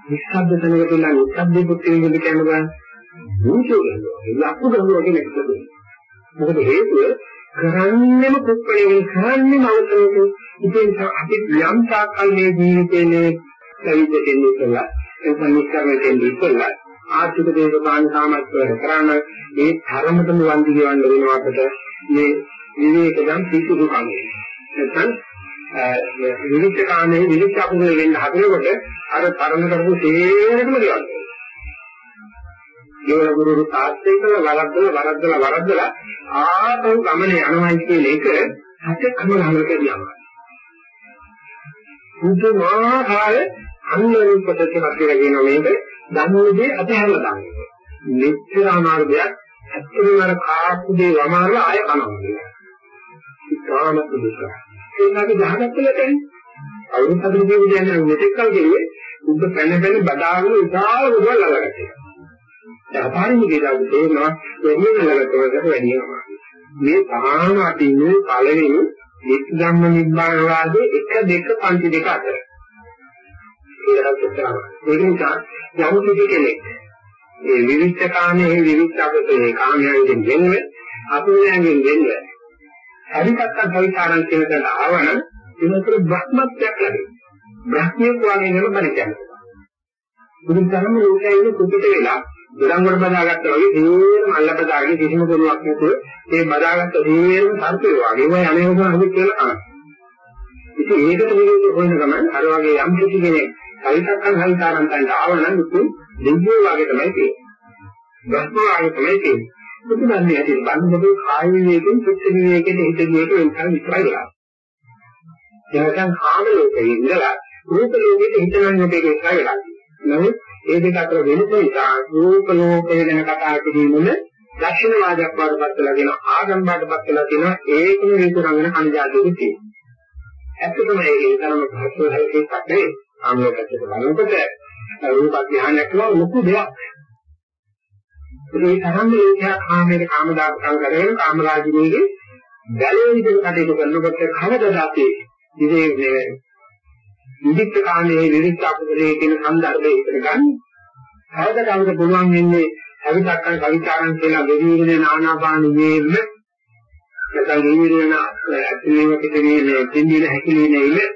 නිස්සබ්ද තැනක තුල නිස්සබ්ද පුත්‍රයෙක් කියන බෑ දුෂෝ යනවා ලක්ු ගන්නවා කියන එක මොකද හේතුව කරන්නේම කුප්පණේ කරන්නේම අවසරක ඉතින් අපි යම් තාක්කල් මේ ජීවිතේ ලැබෙන්න ඉස්සලා ඒක නිස්සාරයෙන් දෙන්න ඉස්සලා ආර්ථික දේශපාලන සාමර්ථ්‍ය කරන ඒ ධර්මතම වන්දි කියවන්න වෙනවා අපිට මේ විවේකයන් පිටුදු කන්නේ නැත්නම් විවිධ කාමයේ විවිධ අකුසල වෙන්න හදනකොට අර තරණ කරපු තේරෙම ගෙවන්න ගෙවල ගුරු තාත්තේ කළ වරද්දලා වරද්දලා වරද්දලා ආපහු ගමනේ යනවායි කියන එක සත්‍යකම ළඟට යනවා. පුදුමාකාර අනුරූප පද්ධතියක් කියලා කියන මේක ධම්මෝදේ අතහැරලා දාන්නේ. මෙච්චර අමාරු දෙයක් ඇත්තටම අර කාපුදේ වමාරලා ආය කනවා. ඉතාම දුක. ඒකට ගහගත්තලට අවුරුදු හතර කියන්නේ මෙතෙක් කල් ගෙවේ උඹ පැන පැන බදාගෙන ඉතාල උගල ළඟට. අපාරිමිකේ දාපු තේරෙනවා වැඩිම ලැබෙතවකට වැඩිම මේ තාම අපි ඉන්නේ පළවෙනි නිත්‍යම්ම නිබ්බාන වාදයේ 1 2 පන්ති දෙක අතර ඒක නිසා යම් කිසි කෙනෙක් මේ විවිච්ඡ කාමයේ විවිච්ඡ අපතේ කාමයන්ගෙන් වෙන්න අපුණයන්ගෙන් වෙන්න හරිකත්ත භවිකාරන් කියන දේ ආවන එනතර බ්‍රහ්මත්වයක් ලැබෙනවා. බ්‍රහ්මියක් වගේ නෙමෙයි පරිචයන බුදුන් ධර්ම ලෝකයේ ඉන්න කුපිට වෙලා දොරංගොඩ බදාගත්තා වගේ තේරම අල්ල බදාගෙන කිසිම කරුවක් නැතුව ඒ බදාගත්ත තේරම සර්පේ වගේ ඔය අනේකම හදි කියලා අහන. ඉතින් ඒකට විදිහට හොයන ගමන් අර වගේ යම් කිසි කෙනෙක් අවිතක්කන් සංකාරන්තන්ට ආවනම් උතු දෙවියෝ වගේ තමයි තියෙන්නේ. බ්‍රහ්ම වගේ තමයි තියෙන්නේ. බුදුදන්නේ ඇති බන්ධක කාය විවේකයෙන් චිත්ත විවේකයෙන් හිත විවේකයෙන් වෙනකන් විතරයි වෙලා. එනකන් කාම ලෝකයේ ඉඳලා රූප ලෝකෙට හිතනන් යෝගයේ විතරයි වෙලා. නමුත් ඒ දෙක අතර වෙනස නිසා රූප ලෝකය ගැන කතා කිරීමෙන් දක්ෂිණ වාදයක් වඩපත් වෙලා කියන ආගම් වඩපත් වෙලා කියන ඒකම විතරංගන කණජාතියෙ තියෙනවා. ඇත්තටම ඒකේ තරම පහසුයි එකක් නෙවෙයි. ආමලකට බලනකොට රූප ධානයක් කරන ලොකු දෙයක්. ඒ තරම් ලෝකයක් කාමයේ කාමදායකම් කරගෙන කාමරාජිනේගේ බැලේ විදිහට කටයුතු කරනකොට කවදාවත් ඉතින් විදිත් කාමයේ විරිත් අකුසලයේ කියන සංදර්භයේ ඉතන ගන්න. කවදාවත් පුළුවන් වෙන්නේ අවිතක්කන් කවිචාරන් කියලා දෙවියනේ නානාපානියේම නැත්නම් දෙවියනේ ඇතුළේම පිටේ මේ පින්දින හැකිලිනේ ඉන්නේ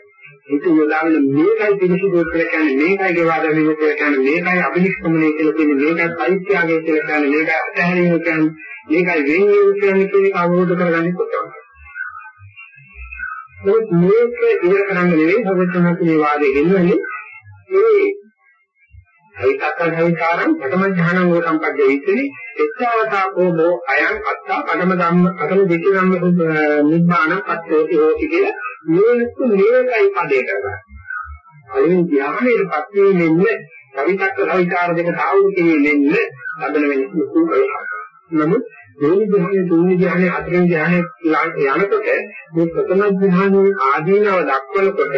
ඒක යොදාගෙන මේකයි පිළිසිදු කියලා කියන්නේ මේකයි ගෙවා ගැනීම කියලා කියන්නේ මේකයි අභිනිෂ්ක්‍මණය කියලා කියන්නේ මේකයි පරිත්‍යාගය කියලා කියන්නේ මේකයි අතහැරීම කියන්නේ මේකයි වෙන්නේ කියන්නේ කියන එක අවබෝධ කරගන්නේ කොහොමද? ඒත් මේක ඉවර කරන්න නෙවෙයි සර්වඥාන්සේ මේ වාදයේ ගෙන්නන්නේ මේ අයිතක්කන් හවිකාරම් පඨම ඥානං වූ සම්පද්දේ ඉතිරි එච්චවතාවෝ බෝ අයං අත්තා පඨම ධම්ම පඨම දෙති ධම්ම නිබ්බාන පත්තෝති හෝති කියලා මේක මේකයි පදේ කරගන්න. අයින් ධ්‍යානයේපත් වෙන්නේ කවිතක්ක කවිකාර දෙක සාවුරු කියන්නේ ලබන වෙන සුඛය. නමුත් දෙවි ධ්‍යානයේ තුන්වෙනි ධ්‍යානයේ හතරවෙනි ධ්‍යානයේ යනකොට මේ ප්‍රථම ධ්‍යානයේ ආදීනව දක්වනකොට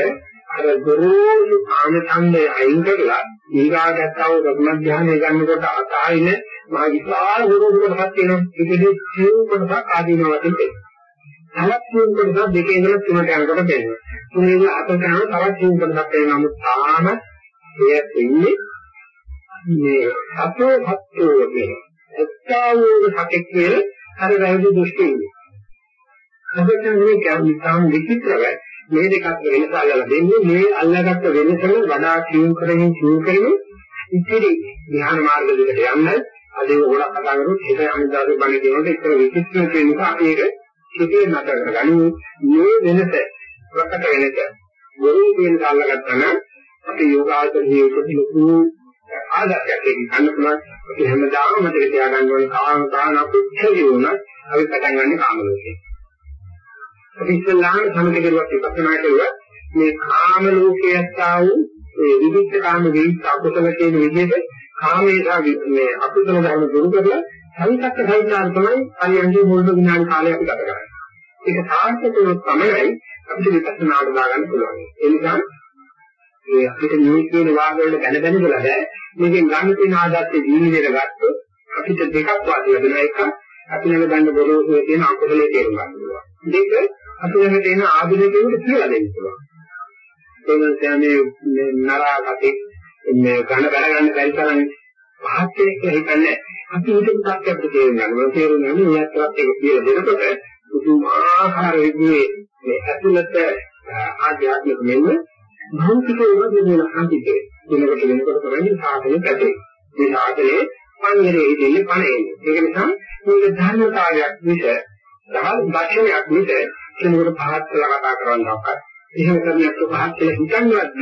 අර ගොරෝසු කාම ඡන්දය අයින් කරලා ඊගාගතව ප්‍රථම ධ්‍යානය ගන්නකොට අතහින මා විශාල ගොරෝසු කොටසක් තියෙනවා. ඒකේ සියුම් කොටසක් ආදීනව වශයෙන් තවත් සියුම් කොටසක් දෙකේ ඉඳලා තුනට යනකොට දෙනවා. තුනේ ඉඳලා හතට යනකොට තවත් සියුම් කොටසක් එනවා. නමුත් තාම එය ඉන්නේ මේ සතෝ සත්‍යෝ කියන එක්තාවෝද සතෙක් කියන අර වැරදි දෘෂ්ටි ඉන්නේ. අපිට මේ කියන්නේ තාම විචිත්‍රව මේ දෙක අතර වෙනස අල්ලලා දෙන්නේ මේ අල්ලාගත්ත වෙනසම වඩා සියුම් කරමින් සියුම් කරමින් ඉතිරි ධ්‍යාන මාර්ග දෙකට යන්න අද ඒක ගොඩක් කතා කරුවොත් ඒක අනිදාගේ බණ කියනකොට ඒක විචිත්‍ර කියන නිසා අපි ඒක සිතේ නතර කරගනි. මේ වෙනස ප්‍රකට වෙනස ගොරේ කියන කාලගත්තා නම් අපි යෝගාචර ජීවිතේ ලොකු ආදර්ශයක් ගන්න පුළුවන්. අපි හැමදාම මතක තියාගන්න ඕනේ කාම දාන අපුච්චේ වුණා අපි පටන් ගන්න කාම ලෝකේ. අපි ඉස්සල්ලාම සමථ කෙරුවත් විපස්සනා කෙරුවා මේ කාම ලෝකයට ආ වූ ඒ විවිධ කාම විවිධ අකුසල කියන විදිහට කාමයේ මේ අකුසල ධර්ම දුරු කරලා සංකප්ප සංඥා තමයි අනියන්ගේ මුල් විනාඩි කාලය අපි ගත කරන්නේ. ඒක සාර්ථක වුණොත් තමයි අපිට විපස්සනාට දාගන්න පුළුවන්. ඒ නිසා මේ අපිට මේ කියන වාග වල දැන දැන බලද මේකෙන් ගන්න තියෙන ආදත්තේ ජීවිතේට ගත්තොත් අපිට දෙකක් වාදී වෙන එක අපි ළඟ ගන්න බොරෝසුවේ තියෙන අකුසලයේ තේරුම් ගන්න පුළුවන්. දෙක අපි ළඟ තියෙන ආධුනිකයෙකුට කියලා දෙන්න පුළුවන්. ඒ කියන්නේ මේ නරාගතේ මේ ඝන බැල ගන්න බැරි තරම් පහත් කෙනෙක් හිතන්නේ අපි හිතපු තත්ත්වයකට තේරුම් ගන්නවා. තේරුම් ගන්න මෙයත්වත් ඒක කියලා දෙනකොට පුදුමාකාර විදිහේ මේ ඇතුළත ආධ්‍යාත්මික මෙන්න භෞතික වේදන අන්තිකේ. වෙනකොට වෙනකොට තමයි සාධනෙ පැටේ. මේ සාධනේ පන්තරේ ඉන්නේ පණේ. ඒක නිසා මේක ධර්මතාවයක් විස දහල් දක්ෂණයක් විස කෙනෙකුට පහත් කළා කතා කරන්නවක්. එහෙම කරන්නේ පහත් කියලා හිතන්නවත්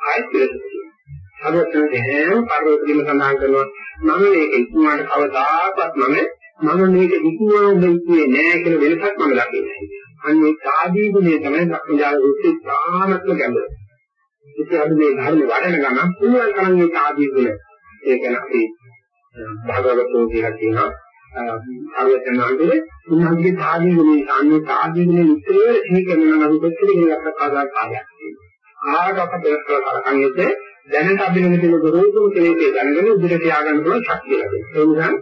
ආයෙත් පිළිතුරු. අරවතන හැම පරිවර්තනයක්ම සඳහන් කරනවා මම මේක ඉක්මනට කවදාකවත් මම මම මේක ඉක්මනට දෙන්නේ නෑ කියන වෙනසක් මම දකින්නේ. අන්නේ සාදී ගුණය තමයි ධර්මජාල රුචි සාමත්ව ගැඹුර. ඉතින් අපි මේ ධර්ම වඩන ගමන් පුළුවන් තරම් මේ සාදී ගුණ ඒක අපි භාගවතෝ කියලා කියනවා. අරවතනාගේ උන්වහන්සේ සාදී ගුණේ අන්නේ සාදී ගුණේ විතර සිහි කරනවා නම් කොච්චර කෙනෙක් අත්පාදා කාර්යයක්. ආගත දෙයක් කරකන්නේ දැනට අභිනව තියෙන ගොරෝසුම කෙලෙසේ දැනගෙන ඉදිරියට යාගන්න පුළුවන් ශක්තිය ලැබෙනවා. ඒ නිසා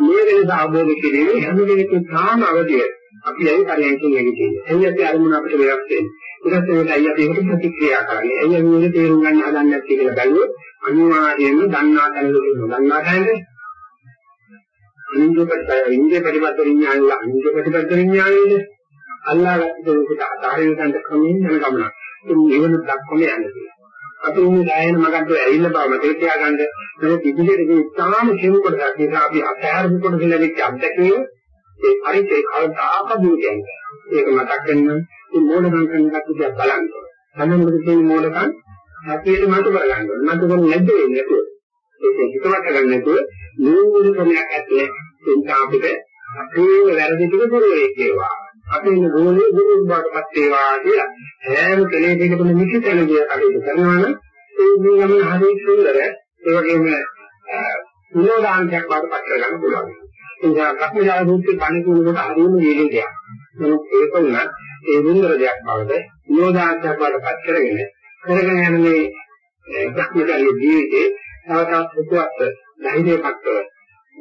මේ වෙනස අවබෝධ කිරීමේ හැම කෙනෙකුම තාම අවදිය. අපි ඇයි පරියන්කින් නැගිටින්නේ. එයි අපි අරමුණ අපිට වෙනස් වෙන්නේ. ඊට පස්සේ අයියා ඒකට ප්‍රතික්‍රියා කරන්නේ. අයියා මේක තේරුම් ගන්න හදන්නේ නැති කියලා බැලුවොත් අනිවාර්යයෙන්ම දන්නා තැනකට දන්නා තැනට ඉන්ද්‍රිය ඉන්ද්‍රිය ප්‍රතිපද විඥානය ඉන්ද්‍රිය ප්‍රතිපද විඥානයේද අල්ලාහ් ගත්තොත් ආහාරයෙන් ගන්න ක්‍රමයෙන් යන ගමනක්. ඒ නිවන දක්වම යන්නේ. අපි මේ දායන මගන්ට ඇවිල්ලා බව මතක තියාගන්න. ඒක ඉදිරියට ගිය ඉතාම සියුම් කොටසක්. ඒක අපි අත්හැරපු කොටස ලැබිච්ච අත්දැකීම ඒ පරිච්ඡේ කවදාක දුන්නේ. ඒක මතක් වෙන්න මේ මෝඩකම් කරන එකත් දිහා බලන්න. සම්මුතික තියෙන මෝඩකම් අපිට මතු කරගන්න ඕනේ. මතු කරන්නේ නැද්ද වෙන්නේ නැතුව. ඒක හිතවට ගන්න නැතුව නූල් ක්‍රමයක් ඇතුලේ එතන අපිට අපේ වැරදි ටික දුරේ ඒවා. අපේ ගෝලයේ දුරු බවටපත් වේවා කියලා හැම කෙනෙකුටම නිසිතනදී කටයුතු කරනවා නම් ඒ නිගම හරිය සුන්දර ඒ වගේම විනෝදාංශයක් වඩපත් කරගන්න පුළුවන්. ඒ නිසා කප්පිලා රූපේ පණිකුලකට හරියම වේලේ දෙයක්. නමුත් ඒක උනත් ඒ සුන්දර දෙයක් බවට විනෝදාංශයක් වඩපත් කරගෙන කරගෙන යන මේ භ්‍රමචාරී ජීවිතේ තවතත් උපවත් ධෛර්යපත්ව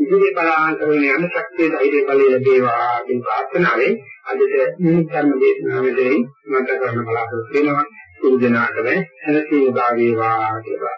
ඉදිරිය බලාගෙන යන ශක්තිය ධෛර්ය බලය ලැබේවා කියන ප්‍රාර්ථනාවෙන් අදට මේ ධර්ම දේශනාවේදී මම කරන්න බලාපොරොත්තු වෙනවා සියලු දෙනාටම හැනසීම උදා වේවා කියලා.